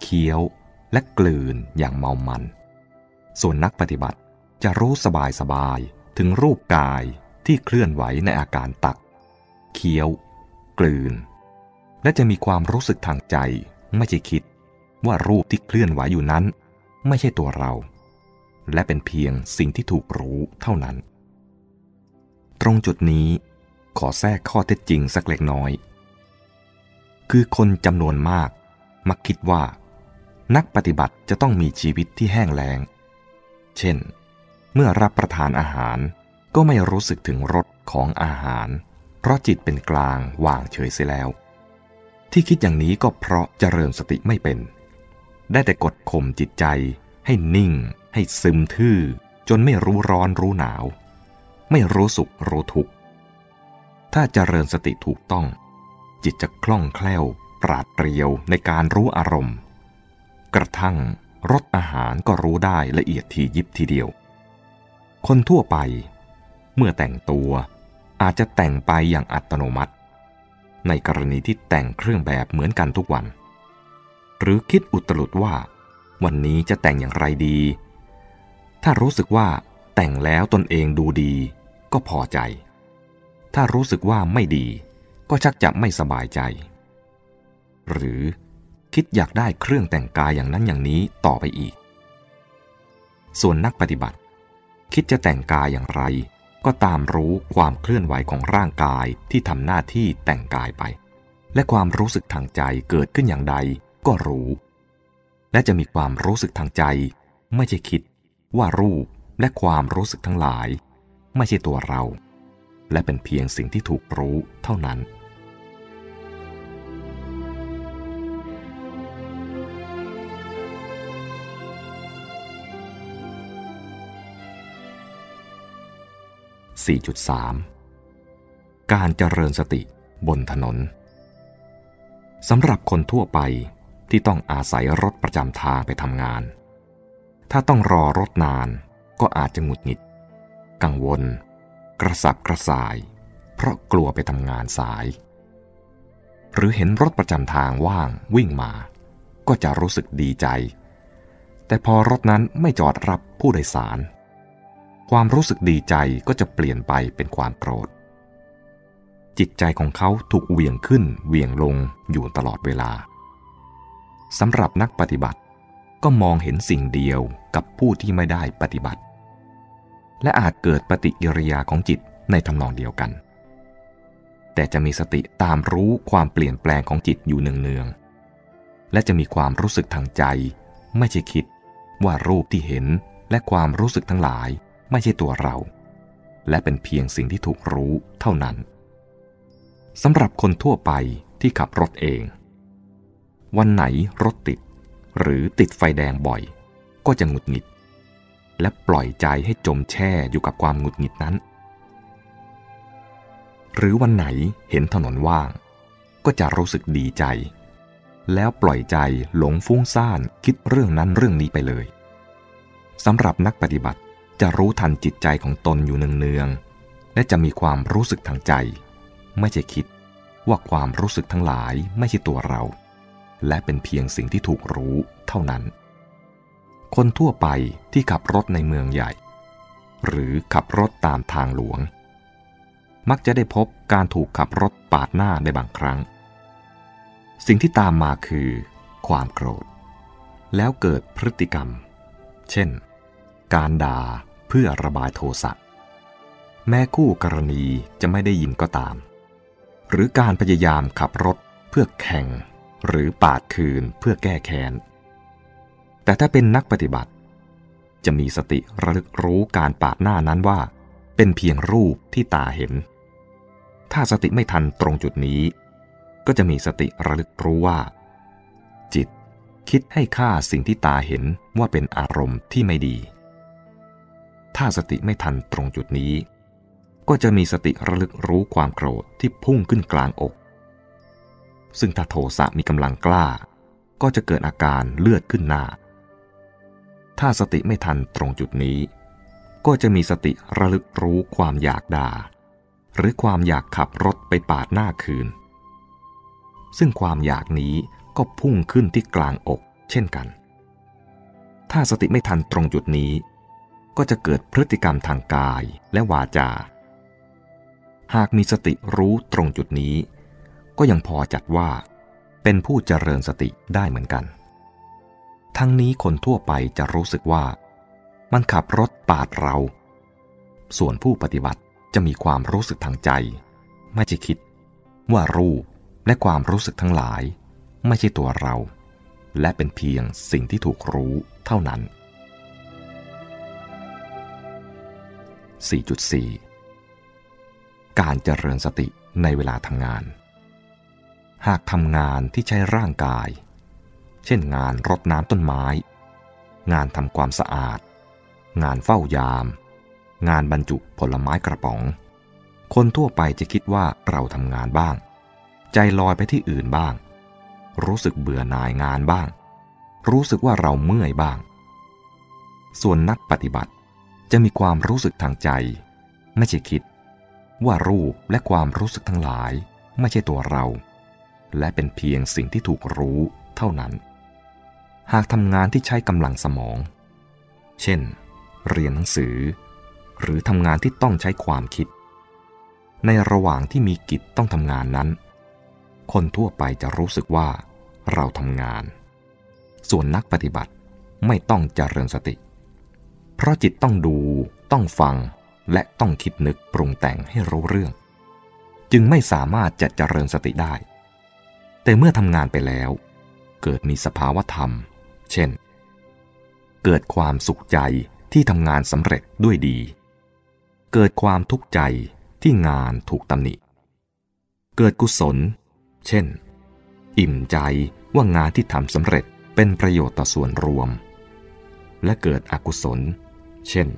เคี้ยวและกลืนอย่างเมามัน ส่วนนักปฏิบัติจะรู้สบายสบายถึงรูปกายที่เคลื่อนไหวในอาการตัก เคี้ยว กลืน และจะมีความรู้สึกทางใจ ไม่ใช่คิด ว่ารูปที่เคลื่อนไหวอยู่นั้น ไม่ใช่ตัวเรา และเป็นเพียงสิ่งที่ถูกรู้เท่านั้น ตรงจุดนี้ขอแทรกข้อเท็จจริงสักเล็กน้อย คือคนจำนวนมาก มักคิดว่า นักปฏิบัติจะต้องมีชีวิตที่แห้งแล้ง เช่น เมื่อรับประทานอาหารก็ไม่รู้สึกถึงรสของอาหาร เพราะจิตเป็นกลางวางเฉยเสียแล้ว ที่คิดอย่างนี้ก็เพราะเจริญสติไม่เป็น ได้แต่กดข่มจิตใจ ให้นิ่ง ให้ซึมทื่อ จนไม่รู้ร้อนรู้หนาว ไม่รู้สุขรู้ทุกข์ ถ้าเจริญสติถูกต้อง จิตจะคล่องแคล่ว ปราดเปรียวในการรู้อารมณ์ กระทั่งรสอาหารก็รู้ได้ละเอียดทียิบทีเดียว คนทั่วไป เมื่อแต่งตัวอาจจะแต่งไปอย่างอัตโนมัติ ในกรณีที่แต่งเครื่องแบบเหมือนกันทุกวัน หรือคิดอุตลุดว่า วันนี้จะแต่งอย่างไรดี ถ้ารู้สึกว่าแต่งแล้วตนเองดูดีก็พอใจ ถ้ารู้สึกว่าไม่ดี ก็ชักจะไม่สบายใจ หรือคิดอยากได้เครื่องแต่งกายอย่างนั้นอย่างนี้ต่อไปอีก ส่วนนักปฏิบัติ คิดจะแต่งกายอย่างไร ก็ตามรู้ความเคลื่อนไหวของร่างกายที่ทำหน้าที่แต่งกายไป และความรู้สึกทางใจเกิดขึ้นอย่างใดก็รู้ และจะมีความรู้สึกทางใจ ไม่ใช่คิดว่ารูปและความรู้สึกทั้งหลาย ไม่ใช่ตัวเรา และเป็นเพียงสิ่งที่ถูกรู้เท่านั้น 4.3 การเจริญสติบนถนนสำหรับคนทั่วไปที่ต้องอาศัยรถประจำทางไปทำงาน ถ้าต้องรอรถนานก็อาจจะหงุดหงิด กังวล กระสับกระส่าย เพราะกลัวไปทำงานสาย หรือเห็นรถประจำทางว่างวิ่งมา ก็จะรู้สึกดีใจ แต่พอรถนั้นไม่จอดรับผู้โดยสาร ความรู้สึกดีใจก็จะเปลี่ยนไปเป็นความโกรธ จิตใจของเขาถูกเวียงขึ้นเวียงลงอยู่ตลอดเวลาสำหรับนักปฏิบัติก็มองเห็นสิ่งเดียวกับผู้ที่ไม่ได้ปฏิบัติ และอาจเกิดปฏิกิริยาของจิตในทำนองเดียวกัน แต่จะมีสติตามรู้ความเปลี่ยนแปลงของจิตอยู่เนืองๆและจะมีความรู้สึกทางใจ ไม่ใช่คิดว่ารูปที่เห็นและความรู้สึกทั้งหลาย ไม่ใช่ตัวเรา และเป็นเพียงสิ่งที่ถูกรู้เท่านั้นสำหรับคนทั่วไปที่ขับรถเอง วันไหนรถติด หรือติดไฟแดงบ่อย ก็จะหงุดหงิด และปล่อยใจให้จมแช่อยู่กับความหงุดหงิดนั้น หรือวันไหนเห็นถนนว่าง ก็จะรู้สึกดีใจ แล้วปล่อยใจหลงฟุ้งซ่านคิดเรื่องนั้นเรื่องนี้ไปเลยสำหรับนักปฏิบัติ จะรู้ทันจิตใจของตนอยู่เนืองๆและจะมีความรู้สึกทางใจ ไม่ใช่คิดว่าความรู้สึกทั้งหลายไม่ใช่ตัวเรา และเป็นเพียงสิ่งที่ถูกรู้เท่านั้น คนทั่วไปที่ขับรถในเมืองใหญ่ หรือขับรถตามทางหลวง มักจะได้พบการถูกขับรถปาดหน้าในบางครั้ง สิ่งที่ตามมาคือ ความโกรธ แล้วเกิดพฤติกรรม เช่น การด่า เพื่อระบายโทสะ แม้คู่กรณีจะไม่ได้ยินก็ตาม หรือการพยายามขับรถเพื่อแข่ง หรือปาดคืนเพื่อแก้แค้น แต่ถ้าเป็นนักปฏิบัติ จะมีสติระลึกรู้การปาดหน้านั้นว่า เป็นเพียงรูปที่ตาเห็น ถ้าสติไม่ทันตรงจุดนี้ ก็จะมีสติระลึกรู้ว่า จิตคิดให้ค่าสิ่งที่ตาเห็นว่าเป็นอารมณ์ที่ไม่ดี ถ้าสติไม่ทันตรงจุดนี้ ก็จะมีสติระลึกรู้ความโกรธที่พุ่งขึ้นกลางอก ซึ่งถ้าโทสะมีกำลังกล้า ก็จะเกิดอาการเลือดขึ้นหน้า ถ้าสติไม่ทันตรงจุดนี้ ก็จะมีสติระลึกรู้ความอยากด่า หรือความอยากขับรถไปปาดหน้าคืน ซึ่งความอยากนี้ก็พุ่งขึ้นที่กลางอก เช่นกัน ถ้าสติไม่ทันตรงจุดนี้ ก็จะเกิดพฤติกรรมทางกายและวาจา หากมีสติรู้ตรงจุดนี้ ก็ยังพอจัดว่า เป็นผู้เจริญสติได้เหมือนกัน ทั้งนี้คนทั่วไปจะรู้สึกว่า มันขับรถปาดเรา ส่วนผู้ปฏิบัติจะมีความรู้สึกทางใจ ไม่ใช่คิด ว่ารูปและความรู้สึกทั้งหลาย ไม่ใช่ตัวเรา และเป็นเพียงสิ่งที่ถูกรู้เท่านั้น 4.4 การเจริญสติในเวลาทำงาน หากทำงานที่ใช้ร่างกาย เช่นงานรดน้ำต้นไม้ งานทำความสะอาด งานเฝ้ายาม งานบรรจุผลไม้กระป๋อง คนทั่วไปจะคิดว่าเราทำงานบ้าง ใจลอยไปที่อื่นบ้าง รู้สึกเบื่อหน่ายงานบ้าง รู้สึกว่าเราเมื่อยบ้าง ส่วนนักปฏิบัติ จะมีความรู้สึกทางใจ ไม่ใช่คิด ว่ารูปและความรู้สึกทั้งหลาย ไม่ใช่ตัวเรา และเป็นเพียงสิ่งที่ถูกรู้เท่านั้น หากทำงานที่ใช้กำลังสมอง เช่น เรียนหนังสือ หรือทำงานที่ต้องใช้ความคิด ในระหว่างที่มีกิจต้องทำงานนั้น คนทั่วไปจะรู้สึกว่า เราทำงาน ส่วนนักปฏิบัติไม่ต้องเจริญสติ เพราะจิตต้องดูต้องฟัง และต้องคิดนึกปรุงแต่งให้รู้เรื่อง จึงไม่สามารถจะเจริญสติได้ แต่เมื่อทำงานไปแล้ว เกิดมีสภาวธรรม เช่น เกิดความสุขใจที่ทำงานสำเร็จด้วยดี เกิดความทุกข์ใจที่งานถูกตำหนิ เกิดกุศล เช่น อิ่มใจว่างานที่ทำสำเร็จเป็นประโยชน์ต่อส่วนรวม และเกิดอกุศล เช่น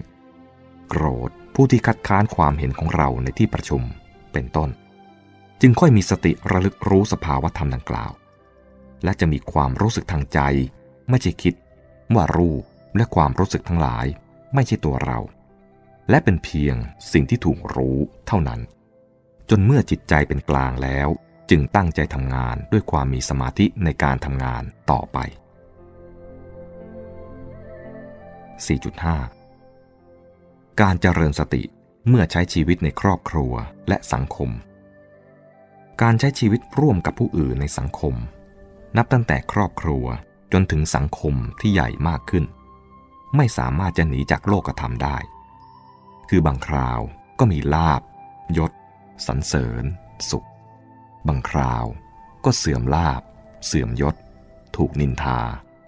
โกรธผู้ที่คัดค้านความเห็นของเราในที่ประชุมเป็นต้น จึงค่อยมีสติระลึกรู้สภาวะธรรมดังกล่าว และจะมีความรู้สึกทางใจ ไม่ใช่คิด ว่ารูปและความรู้สึกทั้งหลาย ไม่ใช่ตัวเรา และเป็นเพียงสิ่งที่ถูกรู้เท่านั้น จนเมื่อจิตใจเป็นกลางแล้ว จึงตั้งใจทำงานด้วยความมีสมาธิในการทำงานต่อไป4.5 การเจริญสติเมื่อใช้ชีวิตในครอบครัวและสังคม การใช้ชีวิตร่วมกับผู้อื่นในสังคม นับตั้งแต่ครอบครัวจนถึงสังคมที่ใหญ่มากขึ้น ไม่สามารถจะหนีจากโลกธรรมได้ คือบางคราวก็มีลาบยศสรรเสริญ สุข บางคราวก็เสื่อมลาบ เสื่อมยศ ถูกนินทา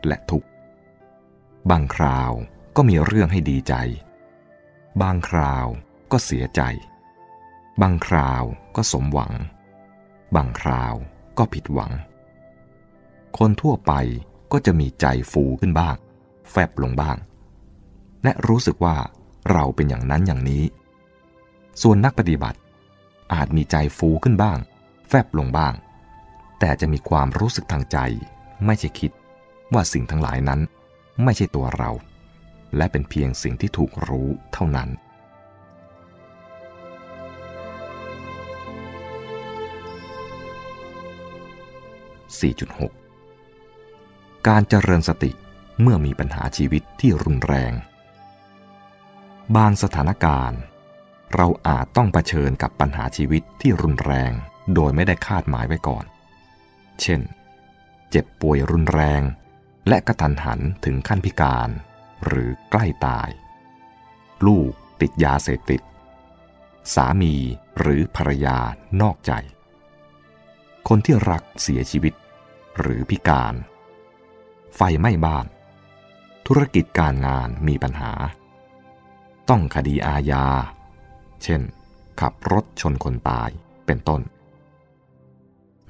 และทุกข์บางคราวก็มีเรื่องให้ดีใจ บางคราวก็เสียใจ บางคราวก็สมหวัง บางคราวก็ผิดหวัง คนทั่วไปก็จะมีใจฟูขึ้นบ้าง แฟบลงบ้าง และรู้สึกว่าเราเป็นอย่างนั้นอย่างนี้ ส่วนนักปฏิบัติอาจมีใจฟูขึ้นบ้าง แฟบลงบ้าง แต่จะมีความรู้สึกทางใจ ไม่ใช่คิดว่าสิ่งทั้งหลายนั้น ไม่ใช่ตัวเรา และเป็นเพียงสิ่งที่ถูกรู้เท่านั้น 4.6 การเจริญสติเมื่อมีปัญหาชีวิตที่รุนแรง บางสถานการณ์ เราอาจต้องเผชิญกับปัญหาชีวิตที่รุนแรง โดยไม่ได้คาดหมายไว้ก่อน เช่น เจ็บป่วยรุนแรง และกระทันหันถึงขั้นพิการ หรือใกล้ตาย ลูกติดยาเสพติด สามีหรือภรรยานอกใจ คนที่รักเสียชีวิต หรือพิการ ไฟไหม้บ้าน ธุรกิจการงานมีปัญหา ต้องคดีอาญา เช่น ขับรถชนคนตายเป็นต้น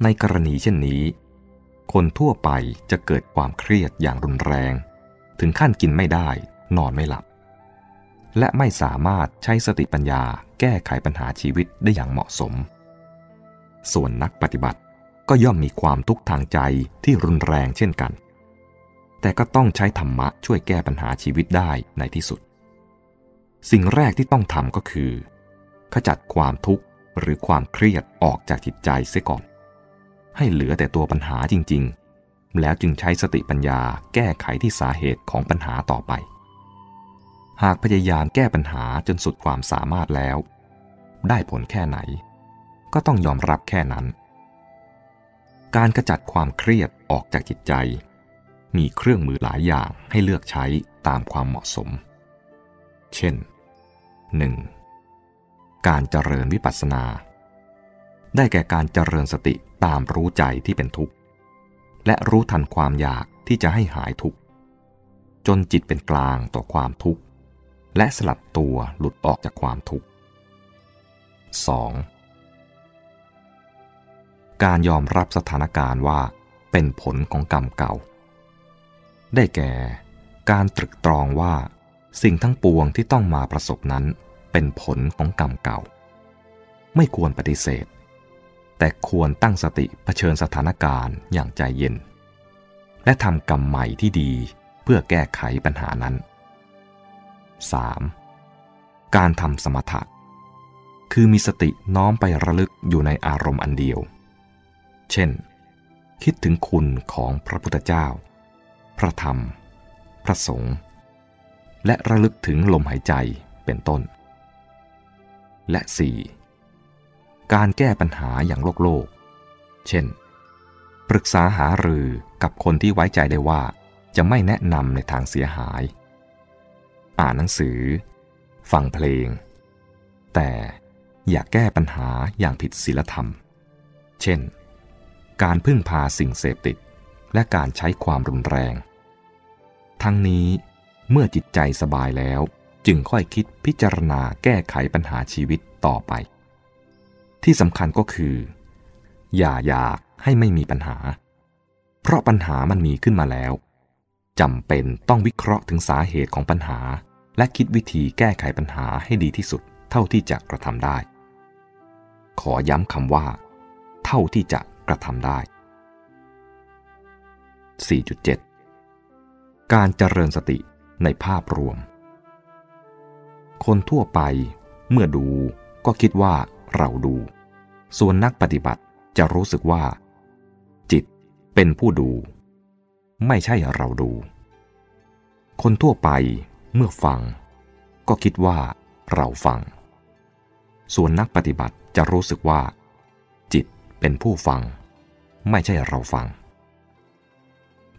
ในกรณีเช่นนี้ คนทั่วไปจะเกิดความเครียดอย่างรุนแรง ถึงขั้นกินไม่ได้ นอนไม่หลับ และไม่สามารถใช้สติปัญญาแก้ไขปัญหาชีวิตได้อย่างเหมาะสม ส่วนนักปฏิบัติก็ย่อมมีความทุกข์ทางใจที่รุนแรงเช่นกัน แต่ก็ต้องใช้ธรรมะช่วยแก้ปัญหาชีวิตได้ในที่สุด สิ่งแรกที่ต้องทำก็คือ ขจัดความทุกข์หรือความเครียดออกจากจิตใจเสียก่อน ให้เหลือแต่ตัวปัญหาจริง ๆ แล้วจึงใช้สติปัญญาแก้ไขที่สาเหตุของปัญหาต่อไป หากพยายามแก้ปัญหาจนสุดความสามารถแล้ว ได้ผลแค่ไหน ก็ต้องยอมรับแค่นั้น การกระจัดความเครียดออกจากจิตใจ มีเครื่องมือหลายอย่างให้เลือกใช้ตามความเหมาะสม เช่น 1. การเจริญวิปัสสนา ได้แก่การเจริญสติตามรู้ใจที่เป็นทุกข์ และรู้ทันความอยากที่จะให้หายทุกข์ จนจิตเป็นกลางต่อความทุกข์ และสลัดตัวหลุดออกจากความทุกข์ 2. การยอมรับสถานการณ์ว่าเป็นผลของกรรมเก่า ได้แก่ การตรึกตรองว่า สิ่งทั้งปวงที่ต้องมาประสบนั้นเป็นผลของกรรมเก่า ไม่ควรปฏิเสธ แต่ควรตั้งสติเผชิญสถานการณ์อย่างใจเย็น และทำกรรมใหม่ที่ดีเพื่อแก้ไขปัญหานั้น 3. การทำสมถะ คือมีสติน้อมไประลึกอยู่ในอารมณ์อันเดียว เช่น คิดถึงคุณของพระพุทธเจ้า พระธรรม พระสงฆ์และระลึกถึงลมหายใจเป็นต้น และ 4. การแก้ปัญหาอย่างโลกโลก เช่น ปรึกษาหารือกับคนที่ไว้ใจได้ว่า จะไม่แนะนำในทางเสียหาย อ่านหนังสือ ฟังเพลง แต่อย่าแก้ปัญหาอย่างผิดศีลธรรม เช่น การพึ่งพาสิ่งเสพติด และการใช้ความรุนแรง ทั้งนี้เมื่อจิตใจสบายแล้วจึงค่อยคิดพิจารณาแก้ไขปัญหาชีวิตต่อไป ที่สำคัญก็คือ อย่าอยากให้ไม่มีปัญหา เพราะปัญหามันมีขึ้นมาแล้วจำเป็นต้องวิเคราะห์ถึงสาเหตุของปัญหา และคิดวิธีแก้ไขปัญหาให้ดีที่สุด เท่าที่จะกระทำได้ ขอย้ำคำว่า เท่าที่จะกระทำได้ 4.7 การเจริญสติในภาพรวม คนทั่วไปเมื่อดูก็คิดว่าเราดู ส่วนนักปฏิบัติจะรู้สึกว่า จิตเป็นผู้ดู ไม่ใช่เราดู คนทั่วไปเมื่อฟัง ก็คิดว่าเราฟัง ส่วนนักปฏิบัติจะรู้สึกว่า จิตเป็นผู้ฟัง ไม่ใช่เราฟัง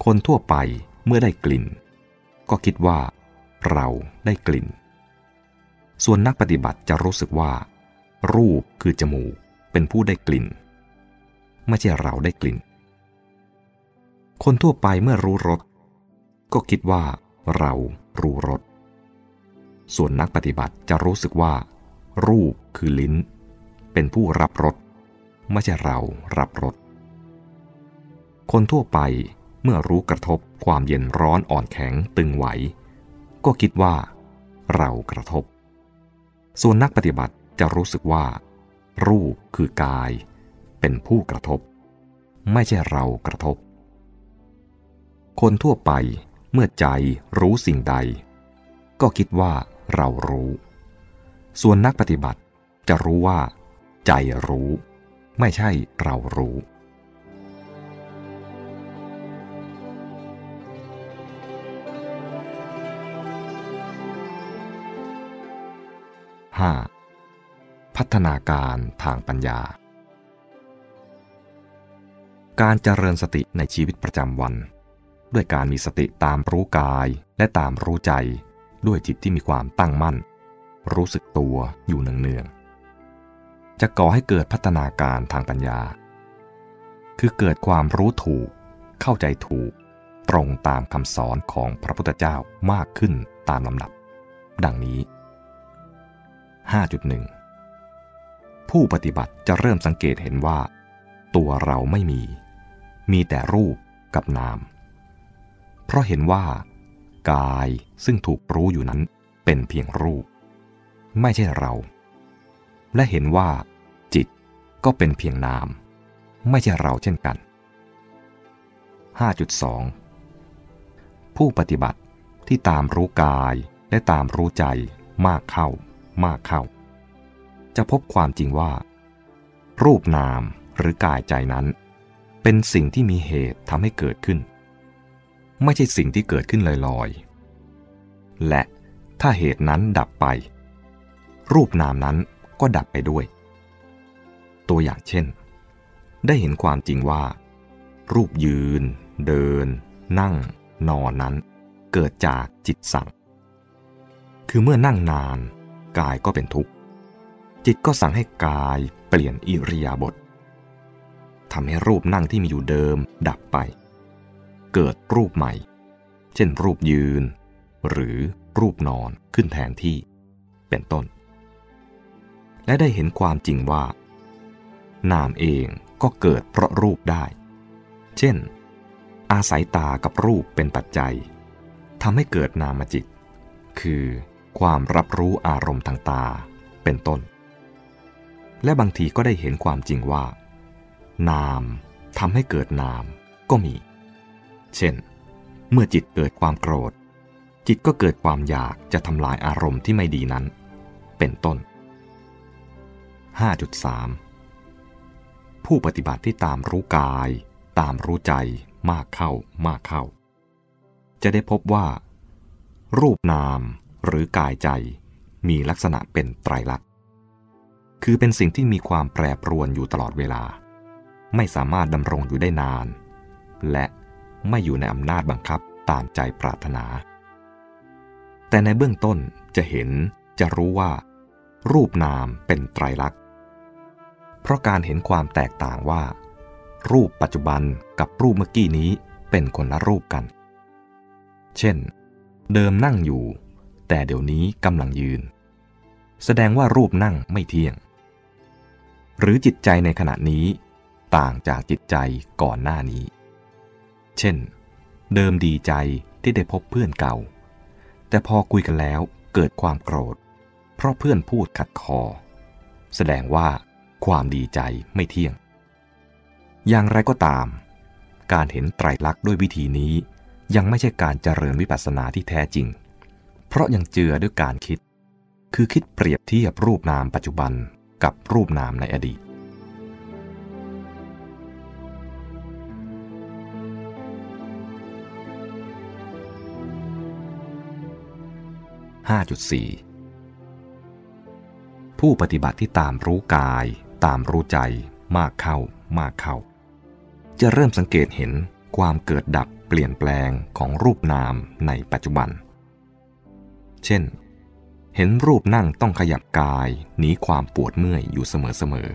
คนทั่วไปเมื่อได้กลิ่น ก็คิดว่าเราได้กลิ่น ส่วนนักปฏิบัติจะรู้สึกว่า รูปคือจมูก เป็นผู้ได้กลิ่น ไม่ใช่เราได้กลิ่น คนทั่วไปเมื่อรู้รสก็คิดว่าเรารู้รส ส่วนนักปฏิบัติจะรู้สึกว่า รูปคือลิ้น เป็นผู้รับรสไม่ใช่เรารับรส คนทั่วไปเมื่อรู้กระทบความเย็นร้อนอ่อนแข็งตึงไหว ก็คิดว่า เรากระทบ ส่วนนักปฏิบัติจะรู้สึกว่า รูปคือกาย เป็นผู้กระทบ ไม่ใช่เรากระทบ คนทั่วไปเมื่อใจรู้สิ่งใด ก็คิดว่าเรารู้ ส่วนนักปฏิบัติจะรู้ว่า ใจรู้ ไม่ใช่เรารู้ 5. พัฒนาการทางปัญญา การเจริญสติในชีวิตประจำวัน ด้วยการมีสติตามรู้กายและตามรู้ใจ ด้วยจิตที่มีความตั้งมั่น รู้สึกตัวอยู่เนืองๆจะก่อให้เกิดพัฒนาการทางปัญญา คือเกิดความรู้ถูก เข้าใจถูก ตรงตามคำสอนของพระพุทธเจ้ามากขึ้นตามลำดับ ดังนี้ 5.1 ผู้ปฏิบัติจะเริ่มสังเกตเห็นว่า ตัวเราไม่มี มีแต่รูปกับนาม เพราะเห็นว่า กายซึ่งถูกรู้อยู่นั้นเป็นเพียงรูป ไม่ใช่เรา และเห็นว่า จิตก็เป็นเพียงนาม ไม่ใช่เราเช่นกัน 5.2 ผู้ปฏิบัติที่ตามรู้กายและตามรู้ใจมากเข้ามากเข้า จะพบความจริงว่า รูปนามหรือกายใจนั้น เป็นสิ่งที่มีเหตุทำให้เกิดขึ้น ไม่ใช่สิ่งที่เกิดขึ้นลอยๆ และถ้าเหตุนั้นดับไป รูปนามนั้นก็ดับไปด้วย ตัวอย่างเช่น ได้เห็นความจริงว่า รูปยืน เดิน นั่ง นอนนั้น เกิดจากจิตสั่ง คือเมื่อนั่งนาน กายก็เป็นทุกข์ จิตก็สั่งให้กายเปลี่ยนอิริยาบถทำให้รูปนั่งที่มีอยู่เดิมดับไป เกิดรูปใหม่ เช่นรูปยืน หรือรูปนอนขึ้นแทนที่ เป็นต้น และได้เห็นความจริงว่า นามเองก็เกิดเพราะรูปได้ เช่น อาศัยตากับรูปเป็นปัจจัยทำให้เกิดนามจิต คือความรับรู้อารมณ์ทางตา เป็นต้น และบางทีก็ได้เห็นความจริงว่า นามทำให้เกิดนามก็มี เช่น เมื่อจิตเกิดความโกรธ จิตก็เกิดความอยากจะทำลายอารมณ์ที่ไม่ดีนั้น เป็นต้น 5.3 ผู้ปฏิบัติที่ตามรู้กาย ตามรู้ใจมากเข้ามากเข้า จะได้พบว่า รูปนามหรือกายใจมีลักษณะเป็นไตรลักษณ์ คือเป็นสิ่งที่มีความแปรปรวนอยู่ตลอดเวลา ไม่สามารถดำรงอยู่ได้นาน และไม่อยู่ในอำนาจบังคับตามใจปรารถนา แต่ในเบื้องต้นจะเห็นจะรู้ว่า รูปนามเป็นไตรลักษณ์ เพราะการเห็นความแตกต่างว่า รูปปัจจุบันกับรูปเมื่อกี้นี้เป็นคนละรูปกัน เช่น เดิมนั่งอยู่ แต่เดี๋ยวนี้กำลังยืน แสดงว่ารูปนั่งไม่เที่ยง หรือจิตใจในขณะนี้ ต่างจากจิตใจก่อนหน้านี้ เช่น เดิมดีใจที่ได้พบเพื่อนเก่า แต่พอคุยกันแล้วเกิดความโกรธ เพราะเพื่อนพูดขัดคอ แสดงว่าความดีใจไม่เที่ยง อย่างไรก็ตาม การเห็นไตรลักษณ์ด้วยวิธีนี้ยังไม่ใช่การเจริญวิปัสสนาที่แท้จริง เพราะยังเจือด้วยการคิด คือคิดเปรียบเทียบรูปนามปัจจุบัน กับรูปนามในอดีต 5.4 ผู้ปฏิบัติที่ตามรู้กาย ตามรู้ใจมากเข้ามากเข้า จะเริ่มสังเกตเห็นความเกิดดับเปลี่ยนแปลงของรูปนามในปัจจุบัน เช่น เห็นรูปนั่งต้องขยับกายหนีความปวดเมื่อยอยู่เสมอ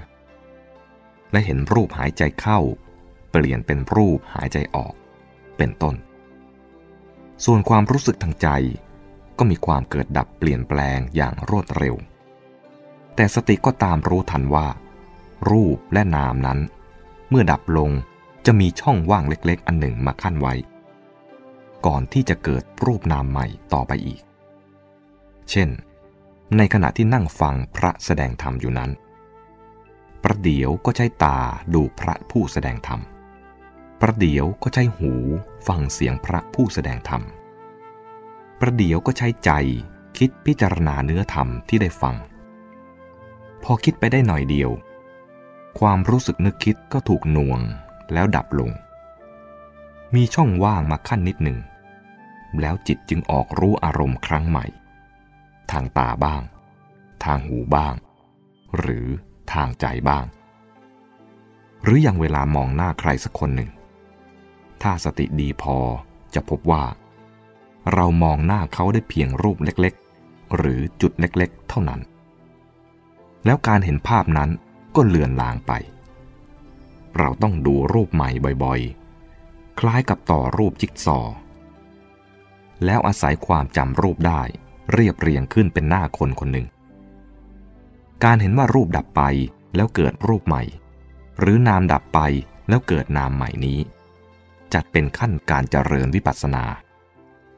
ๆ และเห็นรูปหายใจเข้า เปลี่ยนเป็นรูปหายใจออก เป็นต้น ส่วนความรู้สึกทางใจ ก็มีความเกิดดับเปลี่ยนแปลงอย่างรวดเร็ว แต่สติก็ตามรู้ทันว่า รูปและนามนั้น เมื่อดับลงจะมีช่องว่างเล็กๆ อันหนึ่งมาขั้นไว้ ก่อนที่จะเกิดรูปนามใหม่ต่อไปอีก เช่น ในขณะที่นั่งฟังพระแสดงธรรมอยู่นั้น ประเดี๋ยวก็ใช้ตาดูพระผู้แสดงธรรม ประเดี๋ยวก็ใช้หูฟังเสียงพระผู้แสดงธรรม ประเดี๋ยวก็ใช้ใจคิดพิจารณาเนื้อธรรมที่ได้ฟัง พอคิดไปได้หน่อยเดียว ความรู้สึกนึกคิดก็ถูกหน่วงแล้วดับลง มีช่องว่างมาขั้นนิดหนึ่ง แล้วจิตจึงออกรู้อารมณ์ครั้งใหม่ ทางตาบ้าง ทางหูบ้าง หรือทางใจบ้าง หรืออย่างเวลามองหน้าใครสักคนหนึ่ง ถ้าสติดีพอจะพบว่า เรามองหน้าเขาได้เพียงรูปเล็กๆ หรือจุดเล็กๆ เท่านั้น แล้วการเห็นภาพนั้นก็เลือนลางไป เราต้องดูรูปใหม่บ่อยๆ คล้ายกับต่อรูปจิ๊กซอ แล้วอาศัยความจำรูปได้ เรียบเรียงขึ้นเป็นหน้าคนคนหนึ่ง การเห็นว่ารูปดับไปแล้วเกิดรูปใหม่ หรือนามดับไปแล้วเกิดนามใหม่นี้ จัดเป็นขั้นการเจริญวิปัสสนา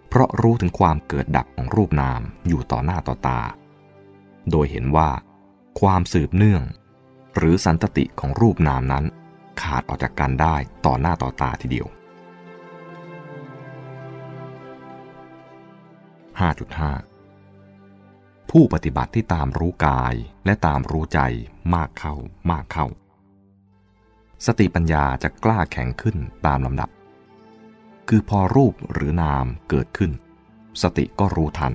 เพราะรู้ถึงความเกิดดับของรูปนามอยู่ต่อหน้าต่อตา โดยเห็นว่า ความสืบเนื่อง หรือสันตติของรูปนามนั้นขาดออกจากกันได้ต่อหน้าต่อตาทีเดียว 5.5 ผู้ปฏิบัติที่ตามรู้กายและตามรู้ใจมากเข้ามากเข้า สติปัญญาจะกล้าแข็งขึ้นตามลำดับ คือพอรูปหรือนามเกิดขึ้น สติก็รู้ทัน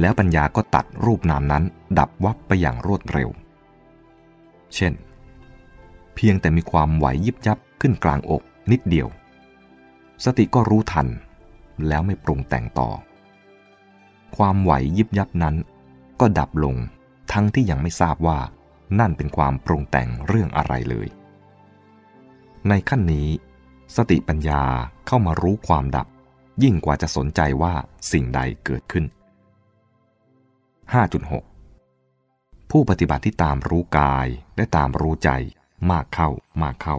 แล้วปัญญาก็ตัดรูปนามนั้นดับวับไปอย่างรวดเร็ว เช่น เพียงแต่มีความไหวยิบยับขึ้นกลางอกนิดเดียว สติก็รู้ทัน แล้วไม่ปรุงแต่งต่อ ความไหวยิบยับนั้น ก็ดับลงทั้งที่ยังไม่ทราบว่านั่นเป็นความปรุงแต่งเรื่องอะไรเลย ในขั้นนี้ สติปัญญาเข้ามารู้ความดับ ยิ่งกว่าจะสนใจว่าสิ่งใดเกิดขึ้น 5.6 ผู้ปฏิบัติที่ตามรู้กายและตามรู้ใจมากเข้ามากเข้า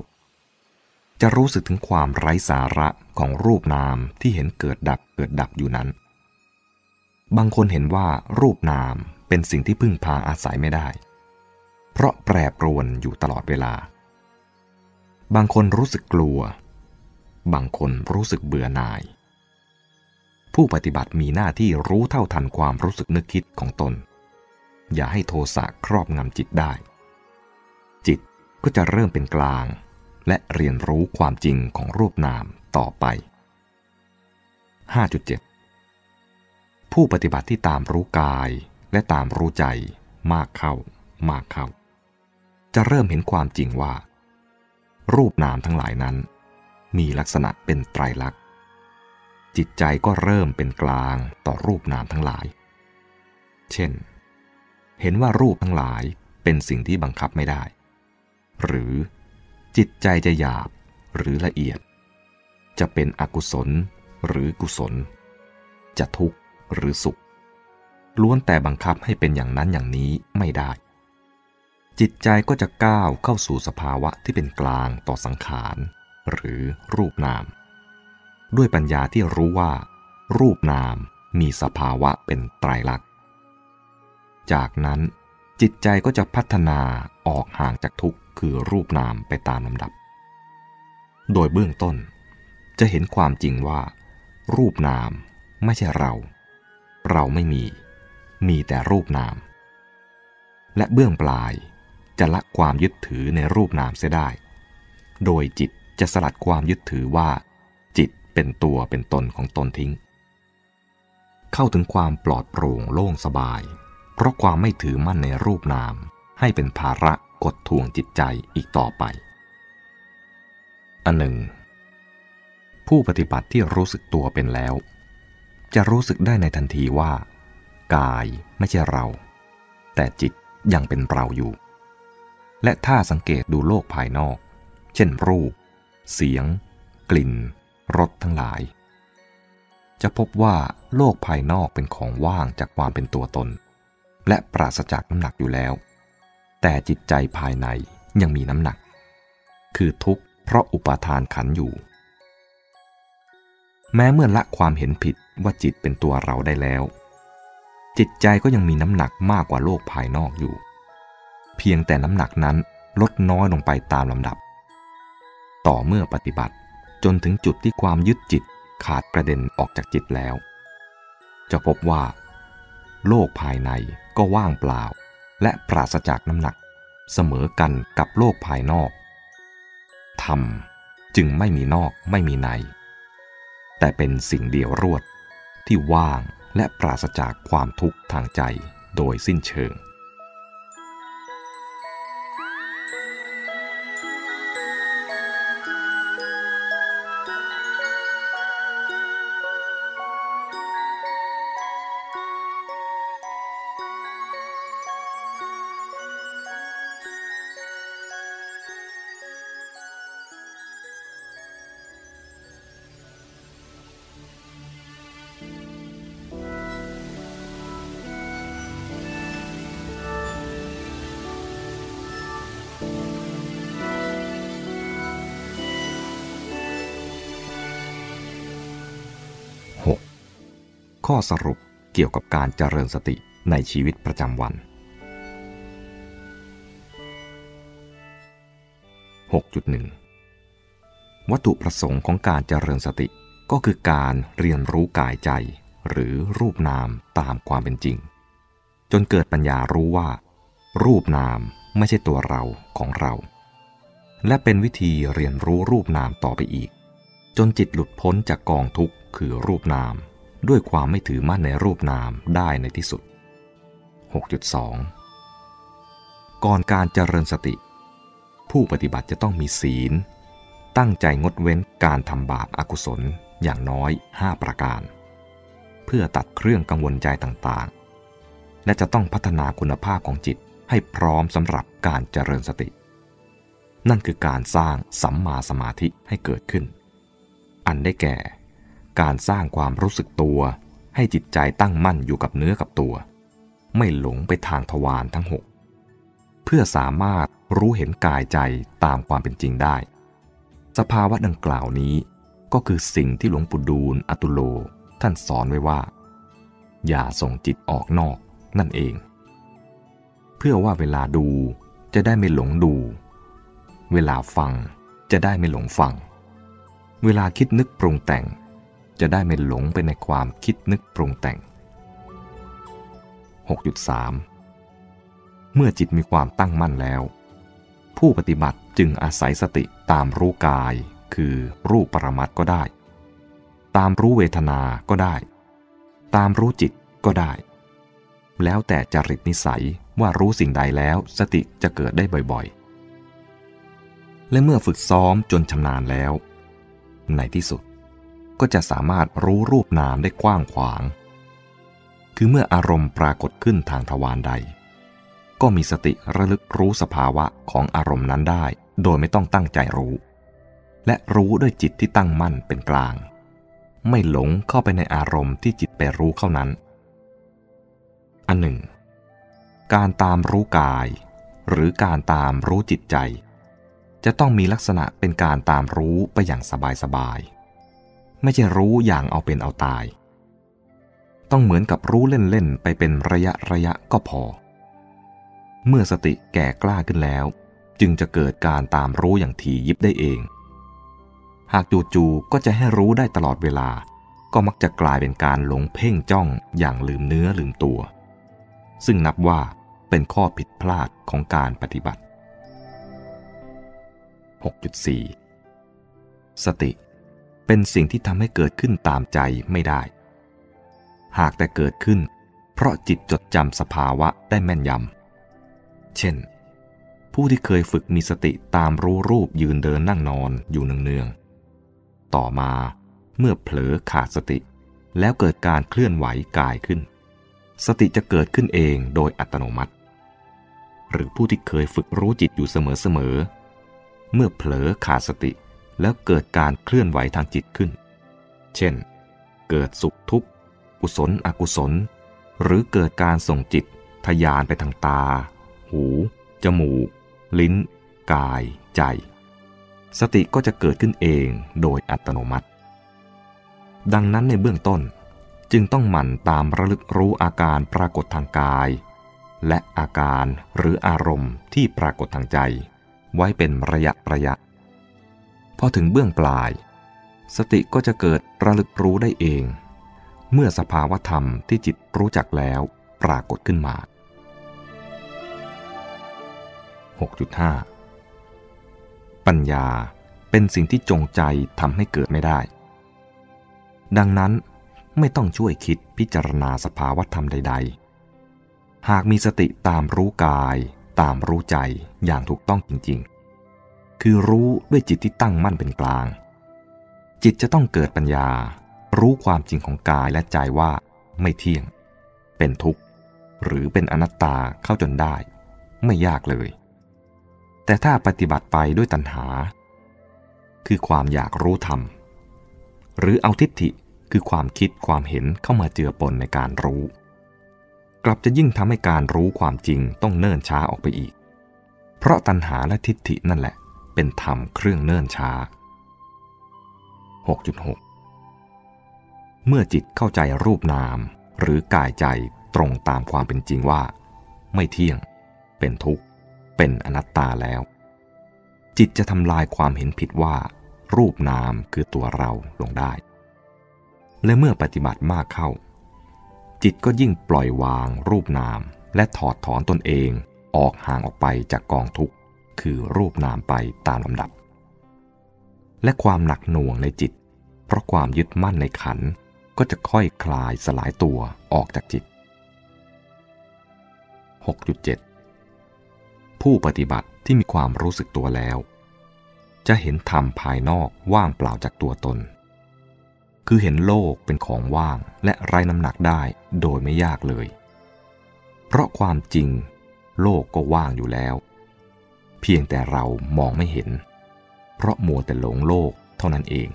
จะรู้สึกถึงความไร้สาระของรูปนามที่เห็นเกิดดับเกิดดับอยู่นั้น บางคนเห็นว่ารูปนามเป็นสิ่งที่พึ่งพาอาศัยไม่ได้ เพราะแปรปรวนอยู่ตลอดเวลา บางคนรู้สึกกลัว บางคนรู้สึกเบื่อหน่าย ผู้ปฏิบัติมีหน้าที่รู้เท่าทันความรู้สึกนึกคิดของตน อย่าให้โทสะครอบงำจิตได้ จิตก็จะเริ่มเป็นกลาง และเรียนรู้ความจริงของรูปนามต่อไป 5.7 ผู้ปฏิบัติที่ตามรู้กายและตามรู้ใจมากเข้ามากเข้า จะเริ่มเห็นความจริงว่า รูปนามทั้งหลายนั้น มีลักษณะเป็นไตรลักษณ์ จิตใจก็เริ่มเป็นกลางต่อรูปนามทั้งหลาย เช่น เห็นว่ารูปทั้งหลายเป็นสิ่งที่บังคับไม่ได้ หรือจิตใจจะหยาบหรือละเอียด จะเป็นอกุศลหรือกุศล จะทุกข์ หรือสุข ล้วนแต่บังคับให้เป็นอย่างนั้นอย่างนี้ไม่ได้ จิตใจก็จะก้าวเข้าสู่สภาวะที่เป็นกลางต่อสังขาร หรือรูปนาม ด้วยปัญญาที่รู้ว่า รูปนามมีสภาวะเป็นไตรลักษณ์ จากนั้นจิตใจก็จะพัฒนาออกห่างจากทุกข์คือรูปนามไปตามลำดับ โดยเบื้องต้นจะเห็นความจริงว่า รูปนามไม่ใช่เรา เราไม่มี มีแต่รูปนาม และเบื้องปลายจะละความยึดถือในรูปนามเสียได้ โดยจิตจะสลัดความยึดถือว่า จิตเป็นตัวเป็นตนของตนทิ้ง เข้าถึงความปลอดโปร่งโล่งสบาย เพราะความไม่ถือมั่นในรูปนาม ให้เป็นภาระกดทวงจิตใจอีกต่อไป อันหนึ่ง ผู้ปฏิบัติที่รู้สึกตัวเป็นแล้ว จะรู้สึกได้ในทันทีว่า กายไม่ใช่เรา แต่จิตยังเป็นเราอยู่ และถ้าสังเกตดูโลกภายนอก เช่นรูป เสียง กลิ่นรสทั้งหลาย จะพบว่าโลกภายนอกเป็นของว่างจากความเป็นตัวตน และปราศจากน้ำหนักอยู่แล้ว แต่จิตใจภายในยังมีน้ำหนัก คือทุกข์เพราะอุปาทานขันอยู่ แม้เมื่อละความเห็นผิดว่าจิตเป็นตัวเราได้แล้ว จิตใจก็ยังมีน้ำหนักมากกว่าโลกภายนอกอยู่ เพียงแต่น้ำหนักนั้นลดน้อยลงไปตามลำดับ ต่อเมื่อปฏิบัติจนถึงจุดที่ความยึดจิตขาดประเด็นออกจากจิตแล้ว จะพบว่า โลกภายในก็ว่างเปล่า และปราศจากน้ำหนัก เสมอกันกับโลกภายนอกธรรมจึงไม่มีนอกไม่มีใน แต่เป็นสิ่งเดียวรวด ที่ว่างและปราศจากความทุกข์ทางใจโดยสิ้นเชิง อสรุปเกี่ยวกับการเจริญสติในชีวิตประจำวัน 6.1 วัตถุประสงค์ของการเจริญสติก็คือการเรียนรู้กายใจ หรือรูปนามตามความเป็นจริง จนเกิดปัญญารู้ว่า รูปนามไม่ใช่ตัวเราของเรา และเป็นวิธีเรียนรู้รูปนามต่อไปอีก จนจิตหลุดพ้นจากกองทุกข์คือรูปนาม ด้วยความไม่ถือมั่นในรูปนามได้ในที่สุด 6.2 ก่อนการเจริญสติ ผู้ปฏิบัติจะต้องมีศีล ตั้งใจงดเว้นการทำบาปอากุศลอย่างน้อย 5 ประการ เพื่อตัดเครื่องกังวลใจต่างๆ และจะต้องพัฒนาคุณภาพของจิตให้พร้อมสำหรับการเจริญสติ นั่นคือการสร้างสัมมาสมาธิให้เกิดขึ้น อันได้แก่ การสร้างความรู้สึกตัว ให้จิตใจตั้งมั่นอยู่กับเนื้อกับตัว ไม่หลงไปทางทวารทั้งหกเพื่อสามารถรู้เห็นกายใจตามความเป็นจริงได้ สภาวะดังกล่าวนี้ก็คือสิ่งที่หลวงปู่ดูลอตุโล ท่านสอนไว้ว่า อย่าส่งจิตออกนอกนั่นเอง เพื่อว่าเวลาดูจะได้ไม่หลงดู เวลาฟังจะได้ไม่หลงฟัง เวลาคิดนึกปรุงแต่ง จะได้ไม่หลงไปในความคิดนึกปรุงแต่ง 6.3 เมื่อจิตมีความตั้งมั่นแล้ว ผู้ปฏิบัติจึงอาศัยสติตามรู้กาย คือรูปปรมัตก็ได้ ตามรู้เวทนา ก็ได้ ตามรู้จิตก็ได้ แล้วแต่จริตนิสัยว่ารู้สิ่งใดแล้วสติจะเกิดได้บ่อยๆ และเมื่อฝึกซ้อมจนชำนาญแล้ว ในที่สุด ก็จะสามารถรู้รูปนามได้กว้างขวาง คือเมื่ออารมณ์ปรากฏขึ้นทางทวารใด ก็มีสติระลึกรู้สภาวะของอารมณ์นั้นได้ โดยไม่ต้องตั้งใจรู้ และรู้ด้วยจิตที่ตั้งมั่นเป็นกลาง ไม่หลงเข้าไปในอารมณ์ที่จิตไปรู้เข้านั้น อันหนึ่ง การตามรู้กาย หรือการตามรู้จิตใจ จะต้องมีลักษณะเป็นการตามรู้ไปอย่างสบายๆ ไม่ใช่รู้อย่างเอาเป็นเอาตาย ต้องเหมือนกับรู้เล่นๆไปเป็นระยะระยะก็พอ เมื่อสติแก่กล้าขึ้นแล้ว จึงจะเกิดการตามรู้อย่างถี่ยิบได้เอง หากจู่ๆก็จะให้รู้ได้ตลอดเวลา ก็มักจะกลายเป็นการหลงเพ่งจ้องอย่างลืมเนื้อลืมตัว ซึ่งนับว่าเป็นข้อผิดพลาดของการปฏิบัติ 6.4 สติ เป็นสิ่งที่ทำให้เกิดขึ้นตามใจไม่ได้ หากแต่เกิดขึ้น เพราะจิตจดจำสภาวะได้แม่นยำ เช่น ผู้ที่เคยฝึกมีสติตามรู้รูปยืนเดินนั่งนอนอยู่เนืองๆ ต่อมาเมื่อเผลอขาดสติ แล้วเกิดการเคลื่อนไหวกายขึ้น สติจะเกิดขึ้นเองโดยอัตโนมัติ หรือผู้ที่เคยฝึกรู้จิตอยู่เสมอๆเมื่อเผลอขาดสติ แล้วเกิดการเคลื่อนไหวทางจิตขึ้น เช่น เกิดสุขทุกข์กุศลอกุศล หรือเกิดการส่งจิตทยานไปทางตา หู จมูก ลิ้น กาย ใจ สติก็จะเกิดขึ้นเองโดยอัตโนมัติ ดังนั้นในเบื้องต้นจึงต้องหมั่นตามระลึกรู้อาการปรากฏทางกาย และอาการหรืออารมณ์ที่ปรากฏทางใจ ไว้เป็นระยะระยะ พอถึงเบื้องปลาย สติก็จะเกิดระลึกรู้ได้เอง เมื่อสภาวธรรมที่จิตรู้จักแล้วปรากฏขึ้นมา 6.5 ปัญญาเป็นสิ่งที่จงใจทำให้เกิดไม่ได้ ดังนั้นไม่ต้องช่วยคิดพิจารณาสภาวธรรมใด ๆ หากมีสติตามรู้กาย ตามรู้ใจอย่างถูกต้องจริง ๆ คือรู้ด้วยจิตที่ตั้งมั่นเป็นกลาง จิตจะต้องเกิดปัญญา รู้ความจริงของกายและใจว่าไม่เที่ยง เป็นทุกข์ หรือเป็นอนัตตาเข้าจนได้ ไม่ยากเลย แต่ถ้าปฏิบัติไปด้วยตัณหา คือความอยากรู้ธรรม หรือเอาทิฏฐิคือความคิดความเห็นเข้ามาเจือปนในการรู้ กลับจะยิ่งทำให้การรู้ความจริงต้องเนิ่นช้าออกไปอีก เพราะตัณหาและทิฏฐินั่นแหละ เป็นธรรมเครื่องเนิ่นช้า 6.6 เมื่อจิตเข้าใจรูปนาม หรือกายใจตรงตามความเป็นจริงว่า ไม่เที่ยง เป็นทุกข์ เป็นอนัตตาแล้ว จิตจะทำลายความเห็นผิดว่า รูปนามคือตัวเราลงได้ และเมื่อปฏิบัติมากเข้า จิตก็ยิ่งปล่อยวางรูปนามและถอดถอนตนเองออกห่างออกไปจากกองทุกข์ คือรูปนามไปตามลำดับ และความหนักหน่วงในจิต เพราะความยึดมั่นในขันก็จะค่อยคลายสลายตัวออกจากจิต 6.7 ผู้ปฏิบัติที่มีความรู้สึกตัวแล้ว จะเห็นธรรมภายนอกว่างเปล่าจากตัวตน คือเห็นโลกเป็นของว่างและไร้น้ำหนักได้โดยไม่ยากเลย เพราะความจริงโลกก็ว่างอยู่แล้ว พียงแต่เรามองไม่เห็น เพราะมัวแต่หลงโลกเท่านั้นเอง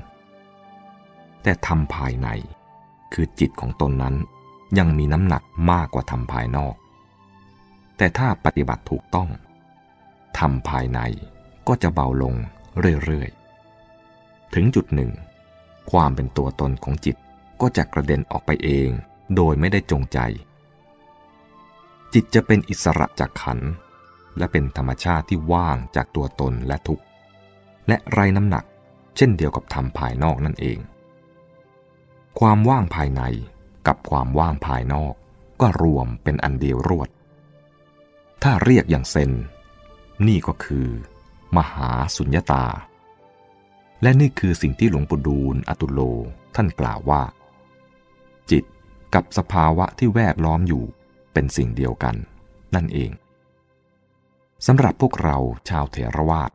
แต่ทำภายในคือจิตของตนนั้นยังมีน้ำหนักมากกว่าทำภายนอก แต่ถ้าปฏิบัติถูกต้องทำภายในก็จะเบาลงเรื่อยๆ ถึงจุดหนึ่ง ความเป็นตัวตนของจิตก็จะกระเด็นออกไปเองโดยไม่ได้จงใจ จิตจะเป็นอิสระจากขันธ์ และเป็นธรรมชาติที่ว่างจากตัวตนและทุกข์ และไร้น้ำหนัก เช่นเดียวกับธรรมภายนอกนั่นเอง ความว่างภายในกับความว่างภายนอกก็รวมเป็นอันเดียวรวด ถ้าเรียกอย่างเซน นี่ก็คือ มหาสุญญตา และนี่คือสิ่งที่หลวงปู่ดูลอตุโลท่านกล่าวว่า จิตกับสภาวะที่แวดล้อมอยู่เป็นสิ่งเดียวกัน นั่นเอง สำหรับพวกเราชาวเถรวาท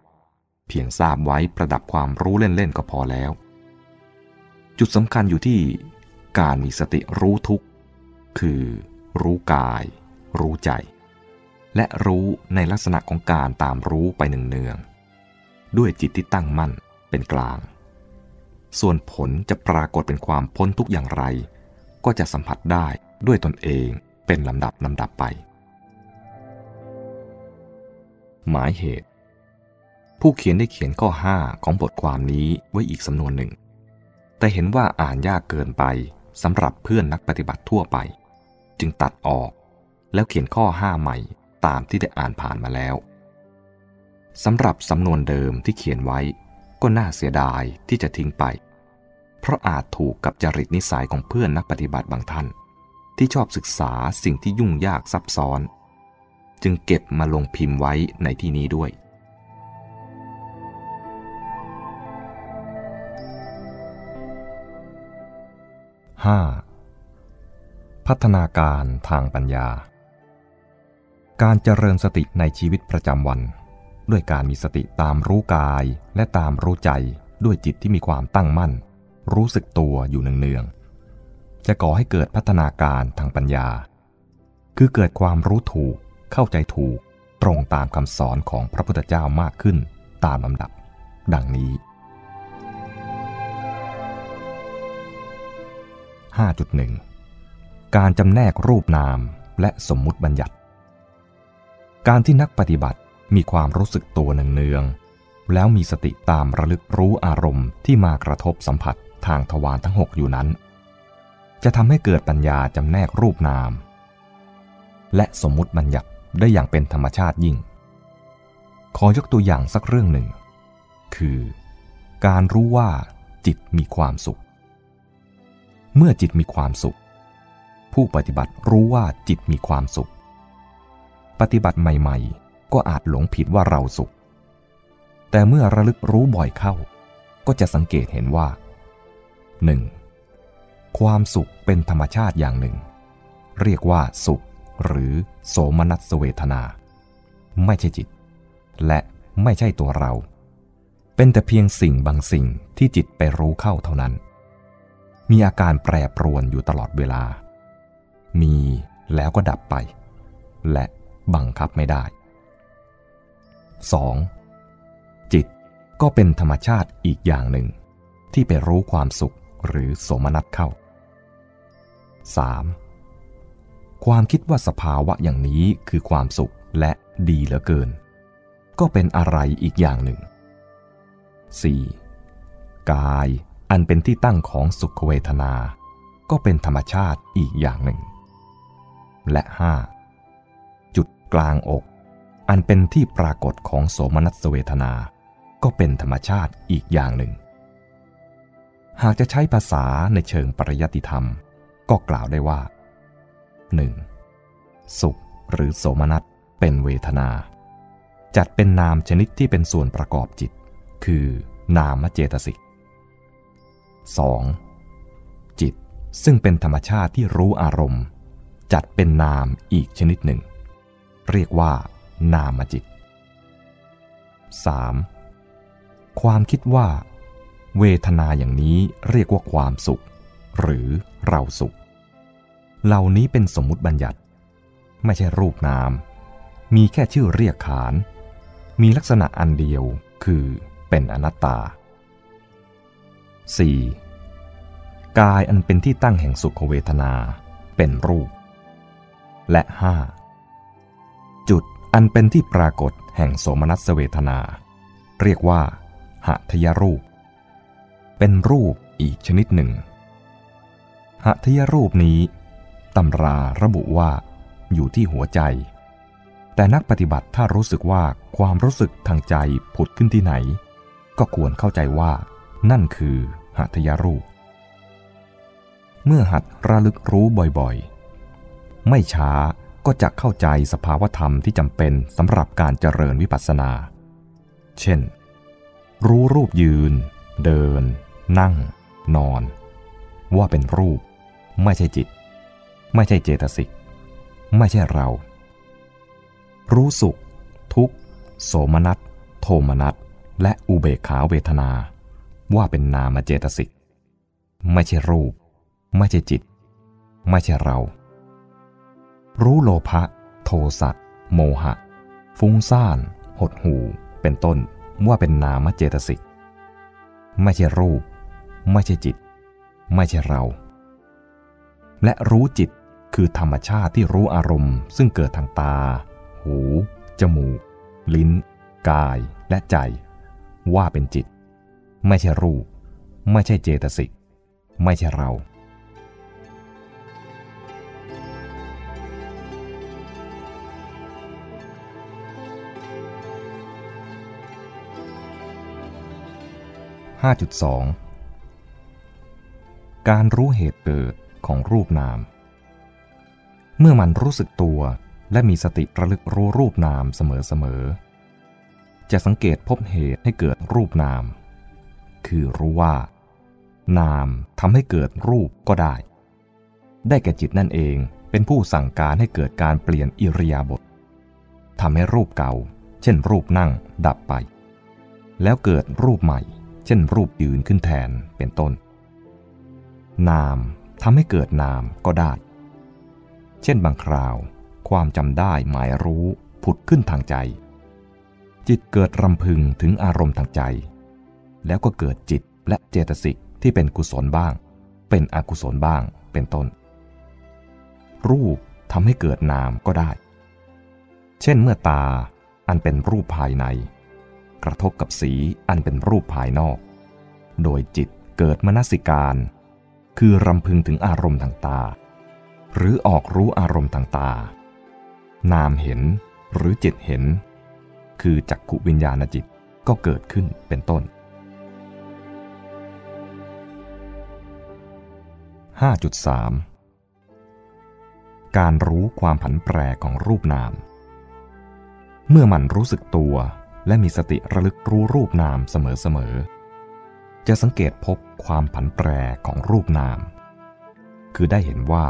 เพียงทราบไว้ประดับความรู้เล่นๆก็พอแล้ว จุดสำคัญอยู่ที่การมีสติรู้ทุกข์คือรู้กาย รู้ใจ และรู้ในลักษณะของการตามรู้ไปเนืองๆด้วยจิตที่ตั้งมั่นเป็นกลาง ส่วนผลจะปรากฏเป็นความพ้นทุกอย่างไร ก็จะสัมผัสได้ด้วยตนเองเป็นลำดับลำดับไป หมายเหตุ ผู้เขียนได้เขียนข้อ 5 ของบทความนี้ไว้อีกสำนวนหนึ่ง แต่เห็นว่าอ่านยากเกินไปสำหรับเพื่อนนักปฏิบัติทั่วไป จึงตัดออก แล้วเขียนข้อ 5 ใหม่ตามที่ได้อ่านผ่านมาแล้วสำหรับสำนวนเดิมที่เขียนไว้ ก็ก็น่าเสียดายที่จะทิ้งไป เพราะอาจถูกกับจริตนิสัยของเพื่อนนักปฏิบัติบางท่าน ที่ชอบศึกษาสิ่งที่ยุ่งยากซับซ้อน จึงเก็บมาลงพิมพ์ไว้ในที่นี้ด้วย 5. พัฒนาการทางปัญญา การเจริญสติในชีวิตประจำวัน ด้วยการมีสติตามรู้กายและตามรู้ใจด้วยจิตที่มีความตั้งมั่น รู้สึกตัวอยู่เนืองๆจะก่อให้เกิดพัฒนาการทางปัญญา คือเกิดความรู้ถูก เข้าใจถูกตรงตามคำสอนของพระพุทธเจ้ามากขึ้นตามลำดับ ดังนี้ 5.1 การจำแนกรูปนามและสมมุติบัญญัติ การที่นักปฏิบัติมีความรู้สึกตัวเนืองๆแล้วมีสติตามระลึกรู้อารมณ์ที่มากระทบสัมผัสทางทวารทั้งหกอยู่นั้น จะทำให้เกิดปัญญาจำแนกรูปนาม และสมมุติบัญญัติ ได้อย่างเป็นธรรมชาติยิ่ง ขอยกตัวอย่างสักเรื่องหนึ่ง คือ การรู้ว่าจิตมีความสุข เมื่อจิตมีความสุข ผู้ปฏิบัติรู้ว่าจิตมีความสุข ปฏิบัติใหม่ ๆ ก็อาจหลงผิดว่าเราสุข แต่เมื่อระลึกรู้บ่อยเข้า ก็จะสังเกตเห็นว่า 1. ความสุขเป็นธรรมชาติอย่างหนึ่ง เรียกว่าสุข หรือโสมนัสเวทนา ไม่ใช่จิต และไม่ใช่ตัวเรา เป็นแต่เพียงสิ่งบางสิ่งที่จิตไปรู้เข้าเท่านั้น มีอาการแปรปรวนอยู่ตลอดเวลา มีแล้วก็ดับไป และบังคับไม่ได้ 2. จิตก็เป็นธรรมชาติอีกอย่างหนึ่ง ที่ไปรู้ความสุขหรือสมนัตเข้า 3. ความคิดว่าสภาวะอย่างนี้คือความสุขและดีเหลือเกิน ก็เป็นอะไรอีกอย่างหนึ่ง 4. กายอันเป็นที่ตั้งของสุขเวทนา ก็เป็นธรรมชาติอีกอย่างหนึ่ง และ 5. จุดกลางอก อันเป็นที่ปรากฏของโสมนัสเวทนา ก็เป็นธรรมชาติอีกอย่างหนึ่ง หากจะใช้ภาษาในเชิงปริยัติธรรม ก็กล่าวได้ว่า 1. สุขหรือโสมนัสเป็นเวทนา จัดเป็นนามชนิดที่เป็นส่วนประกอบจิต คือนามเจตสิก 2. จิตซึ่งเป็นธรรมชาติที่รู้อารมณ์ จัดเป็นนามอีกชนิดหนึ่ง เรียกว่า นามจิต 3. ความคิดว่า เวทนาอย่างนี้เรียกว่าความสุข หรือเราสุข เหล่านี้เป็นสมมุติบัญญัติ ไม่ใช่รูปนาม มีแค่ชื่อเรียกขาน มีลักษณะอันเดียวคือเป็นอนัตตา 4. กายอันเป็นที่ตั้งแห่งสุขเวทนาเป็นรูป และ 5. จุดอันเป็นที่ปรากฏแห่งโสมนัสเวทนา เรียกว่าหัทยรูป เป็นรูปอีกชนิดหนึ่งหัทยรูปนี้ ตำราระบุว่า อยู่ที่หัวใจ แต่นักปฏิบัติถ้ารู้สึกว่าความรู้สึกทางใจผุดขึ้นที่ไหน ก็ควรเข้าใจว่า นั่นคือหัตยรูป เมื่อหัดระลึกรู้บ่อยๆ ไม่ช้าก็จะเข้าใจสภาวธรรมที่จำเป็นสำหรับการเจริญวิปัสสนา เช่น รู้รูปยืน เดิน นั่ง นอน ว่าเป็นรูป ไม่ใช่จิต ไม่ใช่เจตสิก ไม่ใช่เรา รู้สุข ทุกโสมนัส โทมนัส และอุเบกขาเวทนา ว่าเป็นนามเจตสิก ไม่ใช่รูป ไม่ใช่จิต ไม่ใช่เรา รู้โลภะ โทสะ โมหะ ฟุ้งซ่าน หดหู เป็นต้น ว่าเป็นนามเจตสิก ไม่ใช่รูป ไม่ใช่จิต ไม่ใช่เราและรู้จิต คือธรรมชาติที่รู้อารมณ์ ซึ่งเกิดทางตา หู จมูก ลิ้น กาย และใจ ว่าเป็นจิต ไม่ใช่รูป ไม่ใช่เจตสิก ไม่ใช่เรา 5.2 5.2การรู้เหตุเกิดของรูปนาม เมื่อมันรู้สึกตัวและมีสติระลึกรู้รูปนามเสมอๆ จะสังเกตพบเหตุให้เกิดรูปนาม คือรู้ว่า นามทำให้เกิดรูปก็ได้ ได้แก่จิตนั่นเองเป็นผู้สั่งการให้เกิดการเปลี่ยนอิริยาบถทำให้รูปเก่า เช่นรูปนั่งดับไป แล้วเกิดรูปใหม่ เช่นรูปยืนขึ้นแทนเป็นต้น นามทำให้เกิดนามก็ได้ เช่นบางคราว ความจำได้หมายรู้ผุดขึ้นทางใจ จิตเกิดรำพึงถึงอารมณ์ทางใจ แล้วก็เกิดจิตและเจตสิกที่เป็นกุศลบ้าง เป็นอกุศลบ้างเป็นต้น รูปทำให้เกิดนามก็ได้ เช่นเมื่อตาอันเป็นรูปภายใน กระทบกับสีอันเป็นรูปภายนอก โดยจิตเกิดมนสิการ คือรำพึงถึงอารมณ์ทางตา หรือออกรู้อารมณ์ทางตานามเห็นหรือจิตเห็น คือจักขุวิญญาณจิตก็เกิดขึ้นเป็นต้น 5.3 การรู้ความผันแปรของรูปนาม เมื่อมันรู้สึกตัวและมีสติระลึกรู้รูปนามเสมอๆ จะสังเกตพบความผันแปรของรูปนาม คือได้เห็นว่า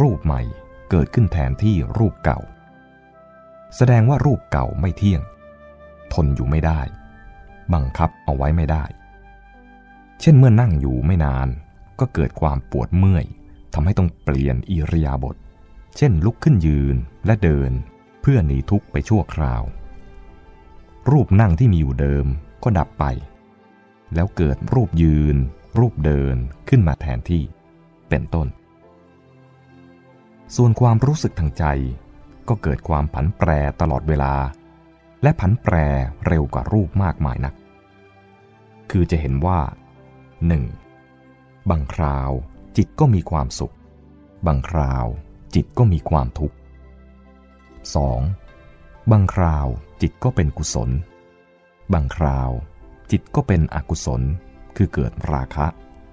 รูปใหม่เกิดขึ้นแทนที่รูปเก่า แสดงว่ารูปเก่าไม่เที่ยง ทนอยู่ไม่ได้ บังคับเอาไว้ไม่ได้ เช่นเมื่อนั่งอยู่ไม่นานก็เกิดความปวดเมื่อยทำให้ต้องเปลี่ยนอิริยาบถเช่นลุกขึ้นยืนและเดินเพื่อหนีทุกข์ไปชั่วคราว รูปนั่งที่มีอยู่เดิมก็ดับไป แล้วเกิดรูปยืน รูปเดินขึ้นมาแทนที่ เป็นต้น ส่วนความรู้สึกทางใจก็เกิดความผันแปรตลอดเวลา และผันแปรเร็วกว่ารูปมากมายนัก คือจะเห็นว่า 1. บางคราวจิตก็มีความสุข บางคราวจิตก็มีความทุกข์ 2. บางคราวจิตก็เป็นกุศล บางคราวจิตก็เป็นอกุศล คือเกิดราคะ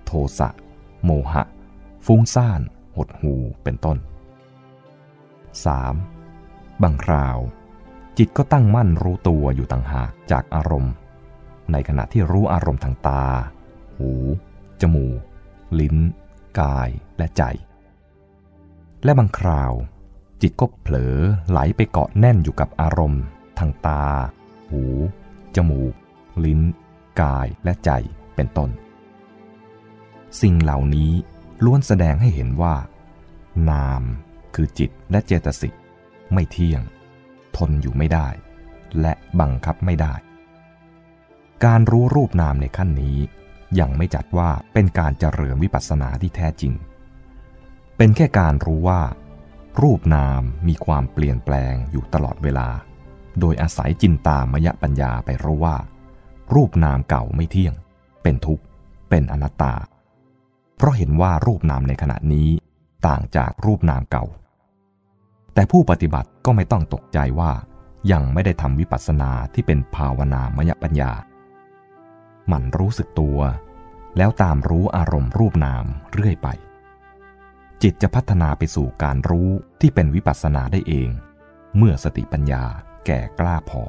โทสะ โมหะ ฟุ้งซ่าน หดหูเป็นต้น 3. บางคราว จิตก็ตั้งมั่นรู้ตัวอยู่ต่างหากจากอารมณ์ ในขณะที่รู้อารมณ์ทางตา หู จมูก ลิ้น กายและใจ และบางคราว จิตก็เผลอไหลไปเกาะแน่นอยู่กับอารมณ์ ทางตา หู จมูก ลิ้น กายและใจเป็นต้น สิ่งเหล่านี้ล้วนแสดงให้เห็นว่า นาม คือจิตและเจตสิกไม่เที่ยง ทนอยู่ไม่ได้ และบังคับไม่ได้ การรู้รูปนามในขั้นนี้ ยังไม่จัดว่าเป็นการเจริญวิปัสสนาที่แท้จริง เป็นแค่การรู้ว่า รูปนามมีความเปลี่ยนแปลงอยู่ตลอดเวลา โดยอาศัยจินตามยปัญญาไปรู้ว่า รูปนามเก่าไม่เที่ยง เป็นทุกข์ เป็นอนัตตา เพราะเห็นว่ารูปนามในขณะนี้ต่างจากรูปนามเก่า แต่ผู้ปฏิบัติก็ไม่ต้องตกใจว่ายังไม่ได้ทำวิปัสสนาที่เป็นภาวนามยปัญญาหมั่นรู้สึกตัว แล้วตามรู้อารมณ์รูปนามเรื่อยไป จิตจะพัฒนาไปสู่การรู้ที่เป็นวิปัสสนาได้เอง เมื่อสติปัญญาแก่กล้าพอ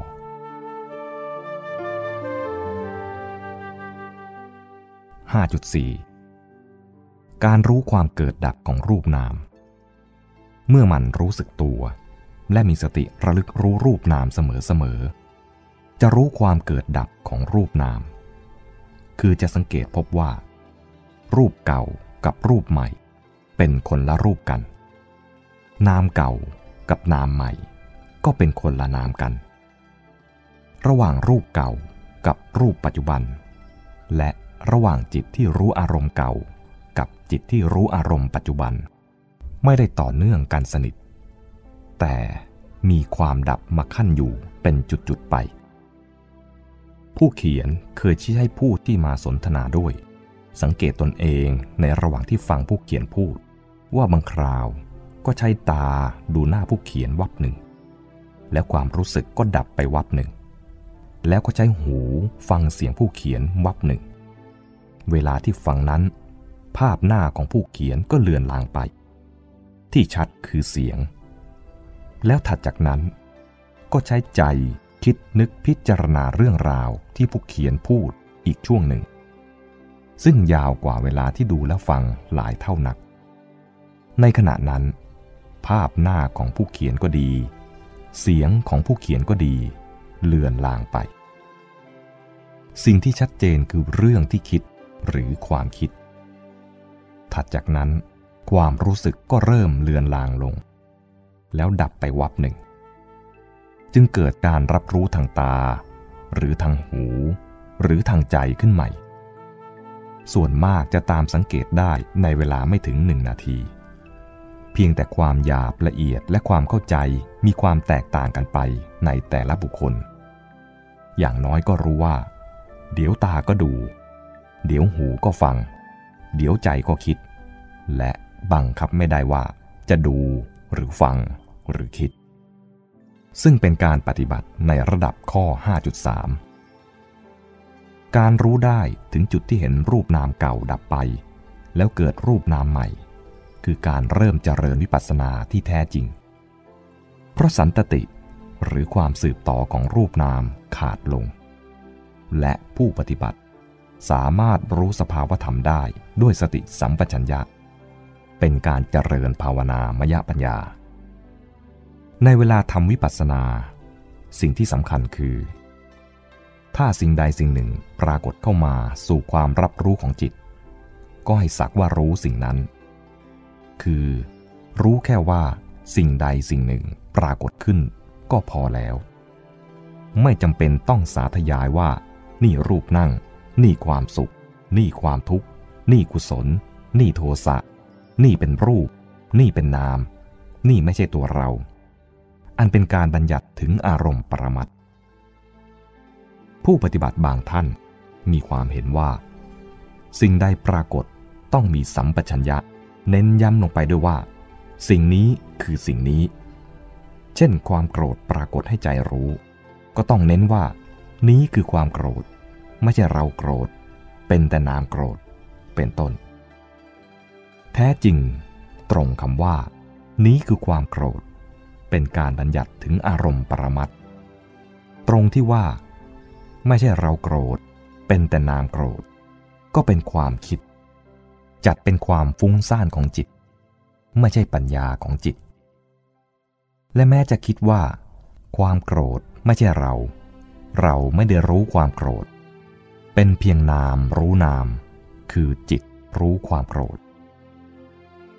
5.4 การรู้ความเกิดดับของรูปนาม เมื่อมันรู้สึกตัว และมีสติระลึกรู้รูปนามเสมอๆ จะรู้ความเกิดดับของรูปนาม คือจะสังเกตพบว่า รูปเก่ากับรูปใหม่ เป็นคนละรูปกัน นามเก่ากับนามใหม่ ก็เป็นคนละนามกัน ระหว่างรูปเก่ากับรูปปัจจุบัน และระหว่างจิตที่รู้อารมณ์เก่า กับจิตที่รู้อารมณ์ปัจจุบัน ไม่ได้ต่อเนื่องกันสนิท แต่มีความดับมาขั้นอยู่เป็นจุดๆไป ผู้เขียนเคยชี้ให้ผู้ที่มาสนทนาด้วย สังเกตตนเองในระหว่างที่ฟังผู้เขียนพูด ว่าบางคราวก็ใช้ตาดูหน้าผู้เขียนวับหนึ่ง แล้วความรู้สึกก็ดับไปวับหนึ่ง แล้วก็ใช้หูฟังเสียงผู้เขียนวับหนึ่ง เวลาที่ฟังนั้น ภาพหน้าของผู้เขียนก็เลือนลางไป ที่ชัดคือเสียง แล้วถัดจากนั้น ก็ใช้ใจคิดนึกพิจารณาเรื่องราวที่ผู้เขียนพูดอีกช่วงหนึ่ง ซึ่งยาวกว่าเวลาที่ดูและฟังหลายเท่านัก ในขณะนั้น ภาพหน้าของผู้เขียนก็ดี เสียงของผู้เขียนก็ดี เลือนลางไป สิ่งที่ชัดเจนคือเรื่องที่คิดหรือความคิด ถัดจากนั้น ความรู้สึกก็เริ่มเลือนลางลง แล้วดับไปวับหนึ่ง จึงเกิดการรับรู้ทางตา หรือทางหู หรือทางใจขึ้นใหม่ ส่วนมากจะตามสังเกตได้ในเวลาไม่ถึงหนึ่งนาที เพียงแต่ความหยาบละเอียดและความเข้าใจมีความแตกต่างกันไปในแต่ละบุคคล อย่างน้อยก็รู้ว่า เดี๋ยวตาก็ดู เดี๋ยวหูก็ฟัง เดี๋ยวใจก็คิดและ บังคับไม่ได้ว่าจะดูหรือฟังหรือคิด ซึ่งเป็นการปฏิบัติในระดับข้อ 5.3 การรู้ได้ถึงจุดที่เห็นรูปนามเก่าดับไป แล้วเกิดรูปนามใหม่ คือการเริ่มเจริญวิปัสสนาที่แท้จริง เพราะสันตติหรือความสืบต่อของรูปนามขาดลง และผู้ปฏิบัติสามารถรู้สภาวธรรมได้ด้วยสติสัมปชัญญะ เป็นการเจริญภาวนามยปัญญา ในเวลาทำวิปัสสนา สิ่งที่สำคัญคือ ถ้าสิ่งใดสิ่งหนึ่งปรากฏเข้ามาสู่ความรับรู้ของจิต ก็ให้สักว่ารู้สิ่งนั้น คือ รู้แค่ว่าสิ่งใดสิ่งหนึ่งปรากฏขึ้นก็พอแล้ว ไม่จำเป็นต้องสาธยายว่า นี่รูปนั่ง นี่ความสุข นี่ความทุกข์ นี่กุศล นี่โทสะ นี่เป็นรูป นี่เป็นนาม นี่ไม่ใช่ตัวเรา อันเป็นการบัญญัติถึงอารมณ์ปรมัตผู้ปฏิบัติบางท่านมีความเห็นว่า สิ่งใดปรากฏต้องมีสัมปชัญญะ เน้นย้ำลงไปด้วยว่า สิ่งนี้คือสิ่งนี้ เช่นความโกรธปรากฏให้ใจรู้ ก็ต้องเน้นว่า นี้คือความโกรธ ไม่ใช่เราโกรธ เป็นแต่นามโกรธ เป็นต้น แท้จริง ตรงคำว่า นี้คือความโกรธ เป็นการบัญญัติถึงอารมณ์ปรมัตตรงที่ว่า ไม่ใช่เราโกรธ เป็นแต่นามโกรธ ก็เป็นความคิด จัดเป็นความฟุ้งซ่านของจิต ไม่ใช่ปัญญาของจิต และแม้จะคิดว่า ความโกรธไม่ใช่เรา เราไม่ได้รู้ความโกรธ เป็นเพียงนามรู้นาม คือจิตรู้ความโกรธ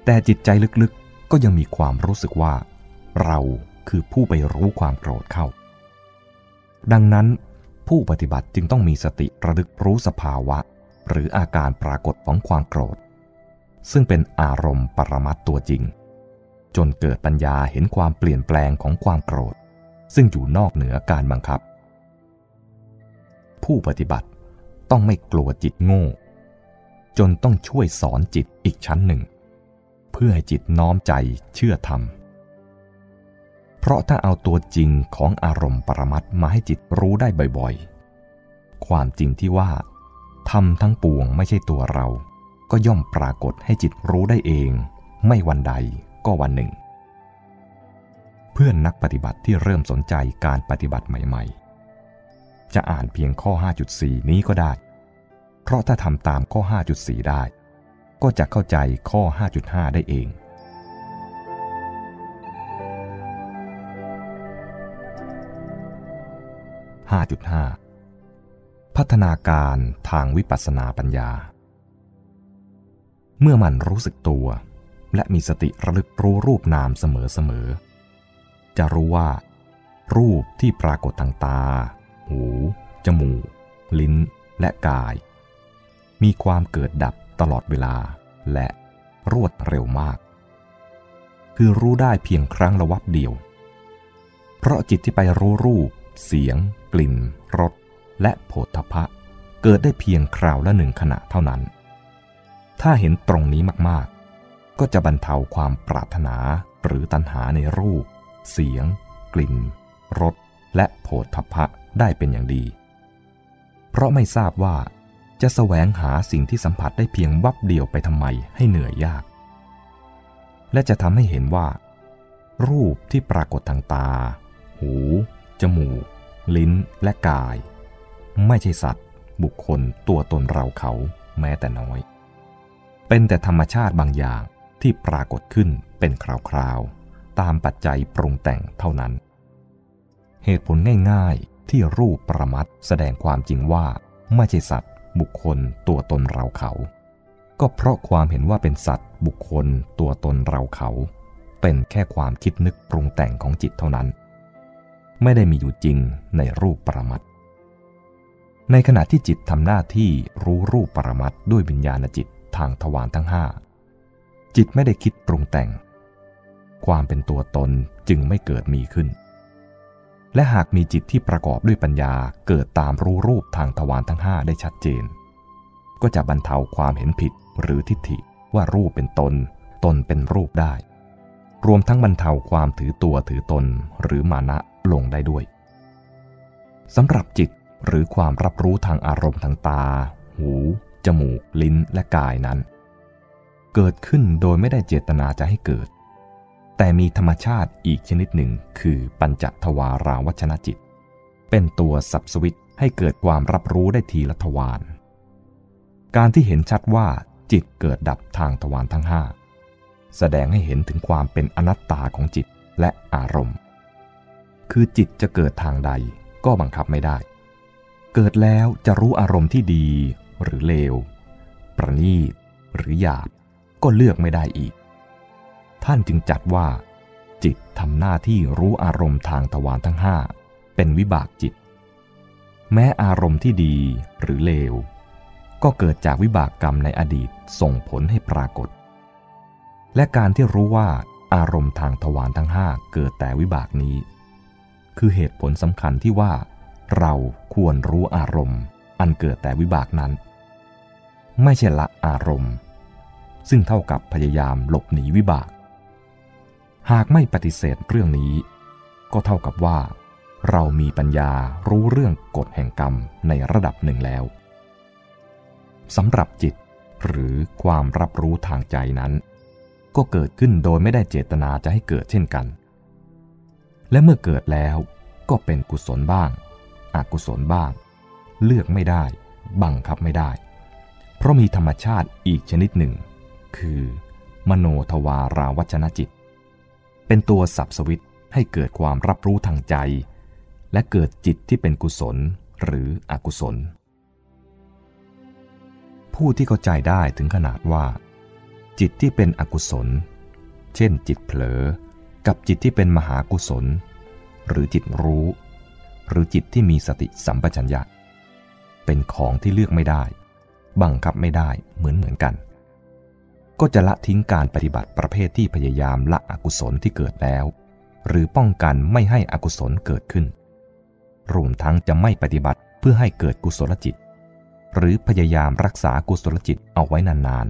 แต่จิตใจลึกๆก็ยังมีความรู้สึกว่า เราคือผู้ไปรู้ความโกรธเข้า ดังนั้น ผู้ปฏิบัติจึงต้องมีสติระลึกรู้สภาวะ หรืออาการปรากฏของความโกรธ ซึ่งเป็นอารมณ์ปรมัตตัวจริง จนเกิดปัญญาเห็นความเปลี่ยนแปลงของความโกรธ ซึ่งอยู่นอกเหนือการบังคับ ผู้ปฏิบัติต้องไม่กลัวจิตโง่ จนต้องช่วยสอนจิตอีกชั้นหนึ่ง เพื่อให้จิตน้อมใจเชื่อธรรม เพราะถ้าเอาตัวจริงของอารมณ์ปรมัตมาให้จิตรู้ได้บ่อยๆ ความจริงที่ว่าธรรมทั้งปวงไม่ใช่ตัวเรา ก็ย่อมปรากฏให้จิตรู้ได้เอง ไม่วันใดก็วันหนึ่ง เพื่อนนักปฏิบัติที่เริ่มสนใจการปฏิบัติใหม่ๆ จะอ่านเพียงข้อ 5.4 นี้ก็ได้ เพราะถ้าทำตามข้อ 5.4 ได้ ก็จะเข้าใจข้อ 5.5 ได้เอง 5.5 พัฒนาการทางวิปัสสนาปัญญา เมื่อมันรู้สึกตัว และมีสติระลึกรู้รูปนามเสมอๆ จะรู้ว่า รูปที่ปรากฏทางตา หู จมูก ลิ้น และกาย มีความเกิดดับ ตลอดเวลาและรวดเร็วมาก คือรู้ได้เพียงครั้งละวับเดียว เพราะจิตที่ไปรู้รูป เสียง กลิ่นรสและโผฏฐพะเกิดได้เพียงคราวละหนึ่งขณะเท่านั้น ถ้าเห็นตรงนี้มากๆ ก็จะบรรเทาความปรารถนาหรือตัณหาในรูป เสียง กลิ่นรสและโผฏฐพะได้เป็นอย่างดี เพราะไม่ทราบว่า จะแสวงหาสิ่งที่สัมผัสได้เพียงวับเดียวไปทำไมให้เหนื่อยยาก และจะทำให้เห็นว่า รูปที่ปรากฏทางตา หู จมูก ลิ้นและกาย ไม่ใช่สัตว์ บุคคลตัวตนเราเขาแม้แต่น้อย เป็นแต่ธรรมชาติบางอย่างที่ปรากฏขึ้นเป็นคราวๆ ตามปัจจัยปรุงแต่งเท่านั้น เหตุผลง่ายๆที่รูปประมัดแสดงความจริงว่าไม่ใช่สัตว์ บุคคลตัวตนเราเขา ก็เพราะความเห็นว่าเป็นสัตว์ บุคคลตัวตนเราเขา เป็นแค่ความคิดนึกปรุงแต่งของจิตเท่านั้น ไม่ได้มีอยู่จริงในรูปปรมัตในขณะที่จิตทำหน้าที่รู้รูปปรมัตด้วยวิญญาณจิตทางทวารทั้งห้าจิตไม่ได้คิดปรุงแต่ง ความเป็นตัวตนจึงไม่เกิดมีขึ้น และหากมีจิตที่ประกอบด้วยปัญญาเกิดตามรู้รูปทางทวารทั้งห้าได้ชัดเจน ก็จะบรรเทาความเห็นผิดหรือทิฏฐิว่ารูปเป็นตน ตนเป็นรูปได้ รวมทั้งบรรเทาความถือตัวถือตนหรือมานะลงได้ด้วยสำหรับจิตหรือความรับรู้ทางอารมณ์ทางตา หู จมูก ลิ้นและกายนั้น เกิดขึ้นโดยไม่ได้เจตนาจะให้เกิด แต่มีธรรมชาติอีกชนิดหนึ่งคือปัญจทวาราวัชนจิต เป็นตัวสับสวิตให้เกิดความรับรู้ได้ทีละทวารการที่เห็นชัดว่าจิตเกิดดับทางทวารทั้งห้าแสดงให้เห็นถึงความเป็นอนัตตาของจิตและอารมณ์ คือจิตจะเกิดทางใดก็บังคับไม่ได้ เกิดแล้วจะรู้อารมณ์ที่ดีหรือเลว ประณีตหรือหยาบก็เลือกไม่ได้อีก ท่านจึงจัดว่า จิตทำหน้าที่รู้อารมณ์ทางทวารทั้งห้าเป็นวิบากจิต แม้อารมณ์ที่ดีหรือเลว ก็เกิดจากวิบากกรรมในอดีตส่งผลให้ปรากฏ และการที่รู้ว่าอารมณ์ทางทวารทั้งห้าเกิดแต่วิบากนี้ คือเหตุผลสำคัญที่ว่า เราควรรู้อารมณ์ อันเกิดแต่วิบากนั้น ไม่ใช่ละอารมณ์ ซึ่งเท่ากับพยายามหลบหนีวิบาก หากไม่ปฏิเสธเรื่องนี้ ก็เท่ากับว่า เรามีปัญญารู้เรื่องกฎแห่งกรรมในระดับหนึ่งแล้วสำหรับจิตหรือความรับรู้ทางใจนั้น ก็เกิดขึ้นโดยไม่ได้เจตนาจะให้เกิดเช่นกัน และเมื่อเกิดแล้วก็เป็นกุศลบ้าง อกุศลบ้าง เลือกไม่ได้ บังคับไม่ได้ เพราะมีธรรมชาติอีกชนิดหนึ่ง คือ มโนทวาราวัชนจิต เป็นตัวสับสวิตให้เกิดความรับรู้ทางใจ และเกิดจิตที่เป็นกุศลหรืออกุศล ผู้ที่เข้าใจได้ถึงขนาดว่า จิตที่เป็นอกุศล เช่นจิตเผลอ กับจิตที่เป็นมหากุศล หรือจิตรู้ หรือจิตที่มีสติสัมปชัญญะ เป็นของที่เลือกไม่ได้ บังคับไม่ได้เหมือนเหมือนกัน ก็จะละทิ้งการปฏิบัติประเภทที่พยายามละอกุศลที่เกิดแล้ว หรือป้องกันไม่ให้อกุศลเกิดขึ้น รวมทั้งจะไม่ปฏิบัติเพื่อให้เกิดกุศลจิต หรือพยายามรักษากุศลจิตเอาไว้นาน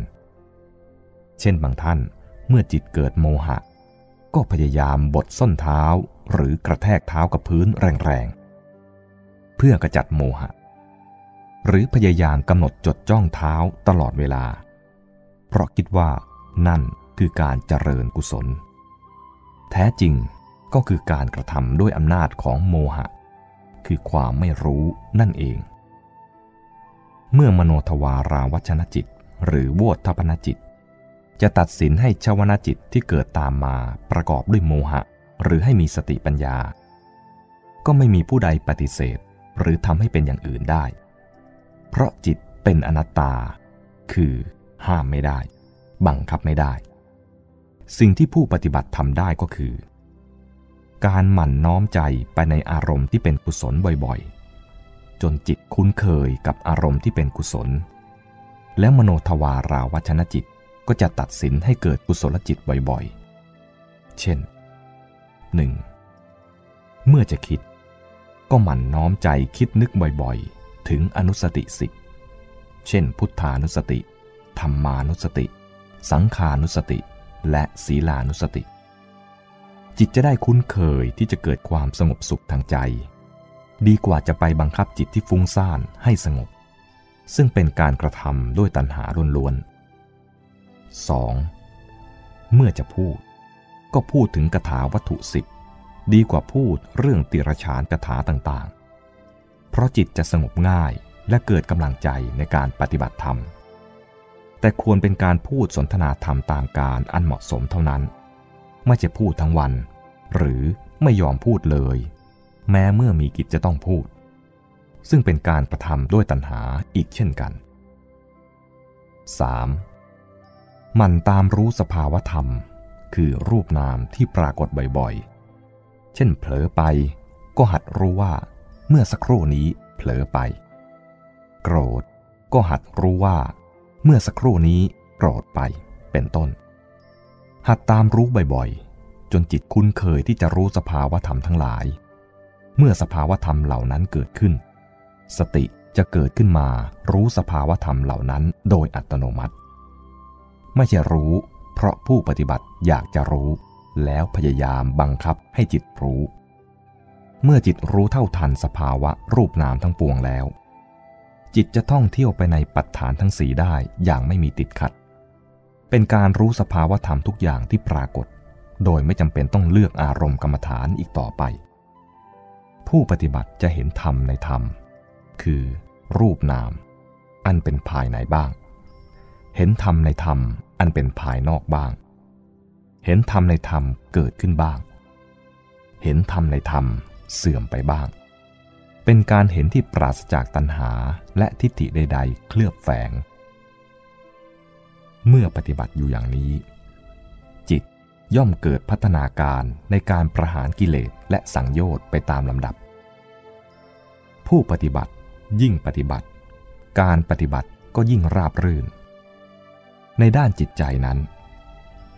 ๆ เช่นบางท่านเมื่อจิตเกิดโมหะ ก็พยายามบดส้นเท้า หรือกระแทกเท้ากับพื้นแรงๆ เพื่อกระจัดโมหะ หรือพยายามกำหนดจดจ้องเท้าตลอดเวลา เพราะคิดว่านั่นคือการเจริญกุศล แท้จริงก็คือการกระทำด้วยอำนาจของโมหะ คือความไม่รู้นั่นเอง เมื่อมโนทวาราวัชนจิต หรือโวทพนจิต จะตัดสินให้ชวนาจิตที่เกิดตามมาประกอบด้วยโมหะ หรือให้มีสติปัญญา ก็ไม่มีผู้ใดปฏิเสธหรือทำให้เป็นอย่างอื่นได้ เพราะจิตเป็นอนัตตา คือ ห้ามไม่ได้ บังคับไม่ได้ สิ่งที่ผู้ปฏิบัติทำได้ก็คือ การหมั่นน้อมใจไปในอารมณ์ที่เป็นกุศลบ่อยๆ จนจิตคุ้นเคยกับอารมณ์ที่เป็นกุศล แล้วมโนทวาราวัชนจิตก็จะตัดสินให้เกิดกุศลจิตบ่อยๆ เช่น 1. เมื่อจะคิด ก็หมั่นน้อมใจคิดนึกบ่อยๆ ถึงอนุสติสิบเช่น พุทธานุสติ ธรรมานุสติ สังขานุสติ และศีลานุสติ จิตจะได้คุ้นเคยที่จะเกิดความสงบสุขทางใจ ดีกว่าจะไปบังคับจิตที่ฟุ้งซ่านให้สงบ ซึ่งเป็นการกระทำด้วยตัณหาล้วนๆ 2. เมื่อจะพูด ก็พูดถึงกถาวัตถุสิบดีกว่าพูดเรื่องติรชานกถาต่างๆ เพราะจิตจะสงบง่ายและเกิดกำลังใจในการปฏิบัติธรรม แต่ควรเป็นการพูดสนทนาธรรมตามการอันเหมาะสมเท่านั้น ไม่จะพูดทั้งวัน หรือไม่ยอมพูดเลย แม้เมื่อมีกิจจะต้องพูด ซึ่งเป็นการกระทำด้วยตัณหาอีกเช่นกัน 3. มันตามรู้สภาวธรรม คือรูปนามที่ปรากฏบ่อยๆ เช่นเผลอไป ก็หัดรู้ว่า เมื่อสักครู่นี้เผลอไป โกรธ ก็หัดรู้ว่า เมื่อสักครู่นี้โกรธไปเป็นต้น หัดตามรู้บ่อยๆ จนจิตคุ้นเคยที่จะรู้สภาวธรรมทั้งหลาย เมื่อสภาวธรรมเหล่านั้นเกิดขึ้น สติจะเกิดขึ้นมารู้สภาวธรรมเหล่านั้นโดยอัตโนมัติ ไม่ใช่รู้ เพราะผู้ปฏิบัติอยากจะรู้ แล้วพยายามบังคับให้จิตรู้ เมื่อจิตรู้เท่าทันสภาวะรูปนามทั้งปวงแล้ว จิตจะท่องเที่ยวไปในปัจฐานทั้งสีได้อย่างไม่มีติดขัด เป็นการรู้สภาวธรรมทุกอย่างที่ปรากฏ โดยไม่จำเป็นต้องเลือกอารมณ์กรรมฐานอีกต่อไป ผู้ปฏิบัติจะเห็นธรรมในธรรม คือ รูปนาม อันเป็นภายในบ้าง เห็นธรรมในธรรมอันเป็นภายนอกบ้าง เห็นธรรมในธรรมเกิดขึ้นบ้าง เห็นธรรมในธรรมเสื่อมไปบ้าง เป็นการเห็นที่ปราศจากตัณหาและทิฏฐิใด ๆ เคลือบแฝง เมื่อปฏิบัติอยู่อย่างนี้ จิตย่อมเกิดพัฒนาการในการประหารกิเลสและสังโยชน์ไปตามลำดับ ผู้ปฏิบัติยิ่งปฏิบัติ การปฏิบัติก็ยิ่งราบรื่น ในด้านจิตใจนั้น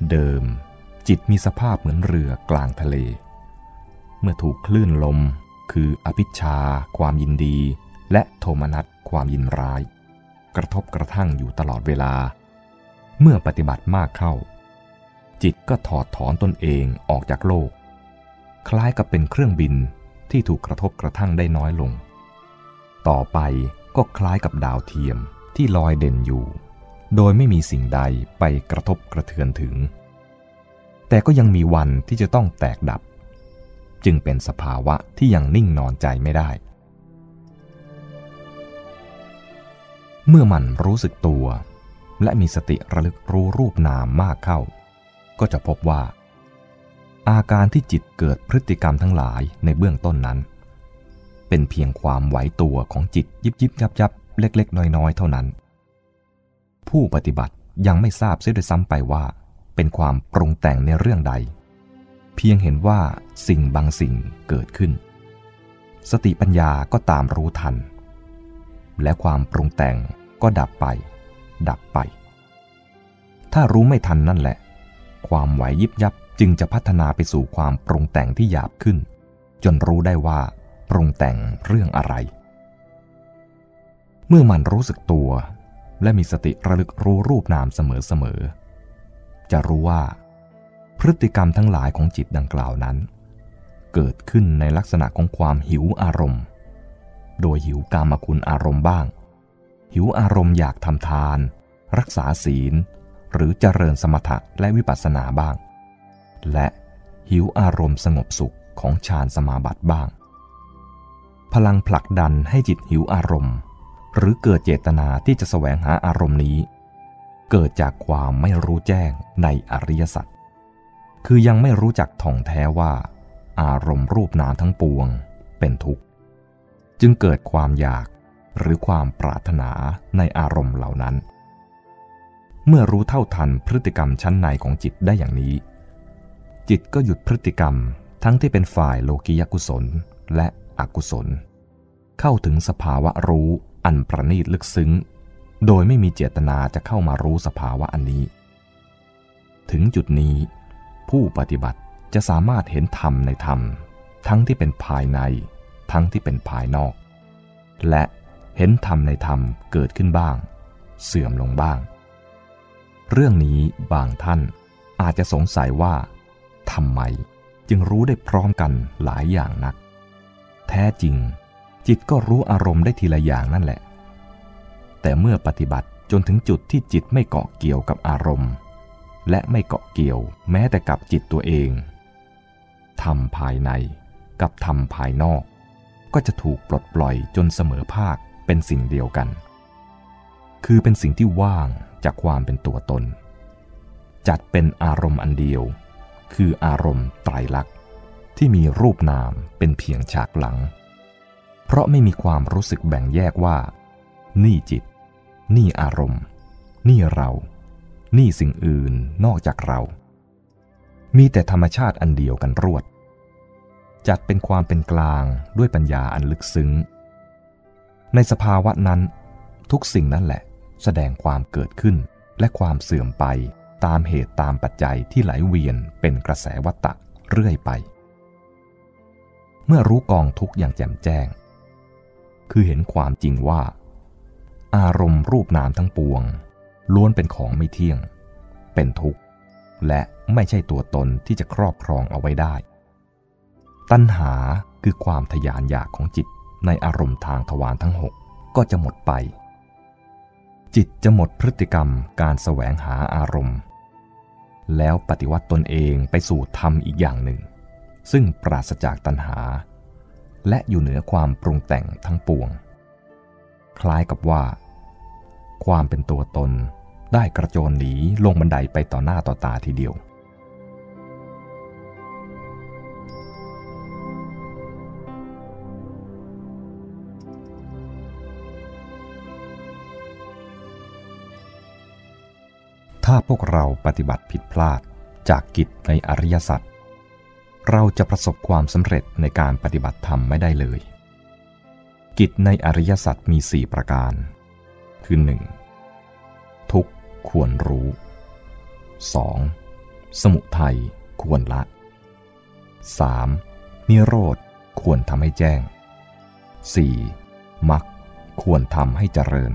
เดิมจิตมีสภาพเหมือนเรือกลางทะเล เมื่อถูกคลื่นลม คืออภิชา ความยินดี และโทมนัสความยินร้าย กระทบกระทั่งอยู่ตลอดเวลา เมื่อปฏิบัติมากเข้า จิตก็ถอดถอนตนเองออกจากโลก คล้ายกับเป็นเครื่องบินที่ถูกกระทบกระทั่งได้น้อยลง ต่อไปก็คล้ายกับดาวเทียมที่ลอยเด่นอยู่ โดยไม่มีสิ่งใดไปกระทบกระเทือนถึง แต่ก็ยังมีวันที่จะต้องแตกดับ จึงเป็นสภาวะที่ยังนิ่งนอนใจไม่ได้ เมื่อมันรู้สึกตัว และมีสติระลึกรู้รูปนามมากเข้า ก็จะพบว่า อาการที่จิตเกิดพฤติกรรมทั้งหลายในเบื้องต้นนั้น เป็นเพียงความไหวตัวของจิตยิบยิบยับยับเล็ก ๆ น้อย ๆ เท่านั้น ผู้ปฏิบัติยังไม่ทราบเสียด้วยซ้ำไปว่า เป็นความปรุงแต่งในเรื่องใด เพียงเห็นว่าสิ่งบางสิ่งเกิดขึ้น สติปัญญาก็ตามรู้ทัน และความปรุงแต่งก็ดับไป ดับไป ถ้ารู้ไม่ทันนั่นแหละ ความไหวยิบยับจึงจะพัฒนาไปสู่ความปรุงแต่งที่หยาบขึ้น จนรู้ได้ว่าปรุงแต่งเรื่องอะไร เมื่อมันรู้สึกตัว และมีสติระลึกรู้รูปนามเสมอๆจะรู้ว่า พฤติกรรมทั้งหลายของจิตดังกล่าวนั้น เกิดขึ้นในลักษณะของความหิวอารมณ์ โดยหิวกามคุณอารมณ์บ้าง หิวอารมณ์อยากทำทาน รักษาศีล หรือเจริญสมถะและวิปัสสนาบ้าง และหิวอารมณ์สงบสุขของฌานสมาบัติบ้าง พลังผลักดันให้จิตหิวอารมณ์ หรือเกิดเจตนาที่จะแสวงหาอารมณ์นี้ เกิดจากความไม่รู้แจ้งในอริยสัจ คือยังไม่รู้จักท่องแท้ว่า อารมณ์รูปนามทั้งปวงเป็นทุกข์ จึงเกิดความอยากหรือความปรารถนาในอารมณ์เหล่านั้น เมื่อรู้เท่าทันพฤติกรรมชั้นในของจิตได้อย่างนี้ จิตก็หยุดพฤติกรรมทั้งที่เป็นฝ่ายโลกิยกุศลและอกุศล เข้าถึงสภาวะรู้อันประณีตลึกซึ้ง โดยไม่มีเจตนาจะเข้ามารู้สภาวะอันนี้ ถึงจุดนี้ ผู้ปฏิบัติจะสามารถเห็นธรรมในธรรม ทั้งที่เป็นภายใน ทั้งที่เป็นภายนอก และเห็นธรรมในธรรมเกิดขึ้นบ้าง เสื่อมลงบ้าง เรื่องนี้บางท่านอาจจะสงสัยว่าทำไมจึงรู้ได้พร้อมกันหลายอย่างนัก แท้จริง จิตก็รู้อารมณ์ได้ทีละอย่างนั่นแหละ แต่เมื่อปฏิบัติจนถึงจุดที่จิตไม่เกาะเกี่ยวกับอารมณ์ และไม่เกาะเกี่ยวแม้แต่กับจิตตัวเองทำภายในกับทำภายนอก ก็จะถูกปลดปล่อยจนเสมอภาคเป็นสิ่งเดียวกัน คือเป็นสิ่งที่ว่างจากความเป็นตัวตน จัดเป็นอารมณ์อันเดียว คืออารมณ์ไตรลักษณ์ที่มีรูปนามเป็นเพียงฉากหลัง เพราะไม่มีความรู้สึกแบ่งแยกว่า นี่จิต นี่อารมณ์ นี่เรา นี่สิ่งอื่นนอกจากเรา มีแต่ธรรมชาติอันเดียวกันรวด จัดเป็นความเป็นกลางด้วยปัญญาอันลึกซึ้ง ในสภาวะนั้น ทุกสิ่งนั่นแหละ แสดงความเกิดขึ้นและความเสื่อมไปตามเหตุตามปัจจัยที่ไหลเวียนเป็นกระแสวัตตะเรื่อยไป เมื่อรู้กองทุกอย่างแจ่มแจ้ง คือเห็นความจริงว่า อารมณ์รูปนามทั้งปวง ล้วนเป็นของไม่เที่ยง เป็นทุกข์ และไม่ใช่ตัวตนที่จะครอบครองเอาไว้ได้ ตัณหาคือความทยานอยากของจิตในอารมณ์ทางทวารทั้งหกก็จะหมดไป จิตจะหมดพฤติกรรมการแสวงหาอารมณ์ แล้วปฏิวัติตนเองไปสู่ธรรมอีกอย่างหนึ่ง ซึ่งปราศจากตัณหา และอยู่เหนือความปรุงแต่งทั้งปวง คล้ายกับว่า ความเป็นตัวตน ได้กระโจนหนีลงบันไดไปต่อหน้าต่อตาทีเดียว ถ้าพวกเราปฏิบัติผิดพลาดจากกิจในอริยสัจเราจะประสบความสำเร็จในการปฏิบัติธรรมไม่ได้เลย กิจในอริยสัจมีสี่ประการ คือ 1. ทุกควรรู้ 2. สมุทัยควรละ 3. นิโรธควรทำให้แจ้ง 4. มรรคควรทำให้เจริญ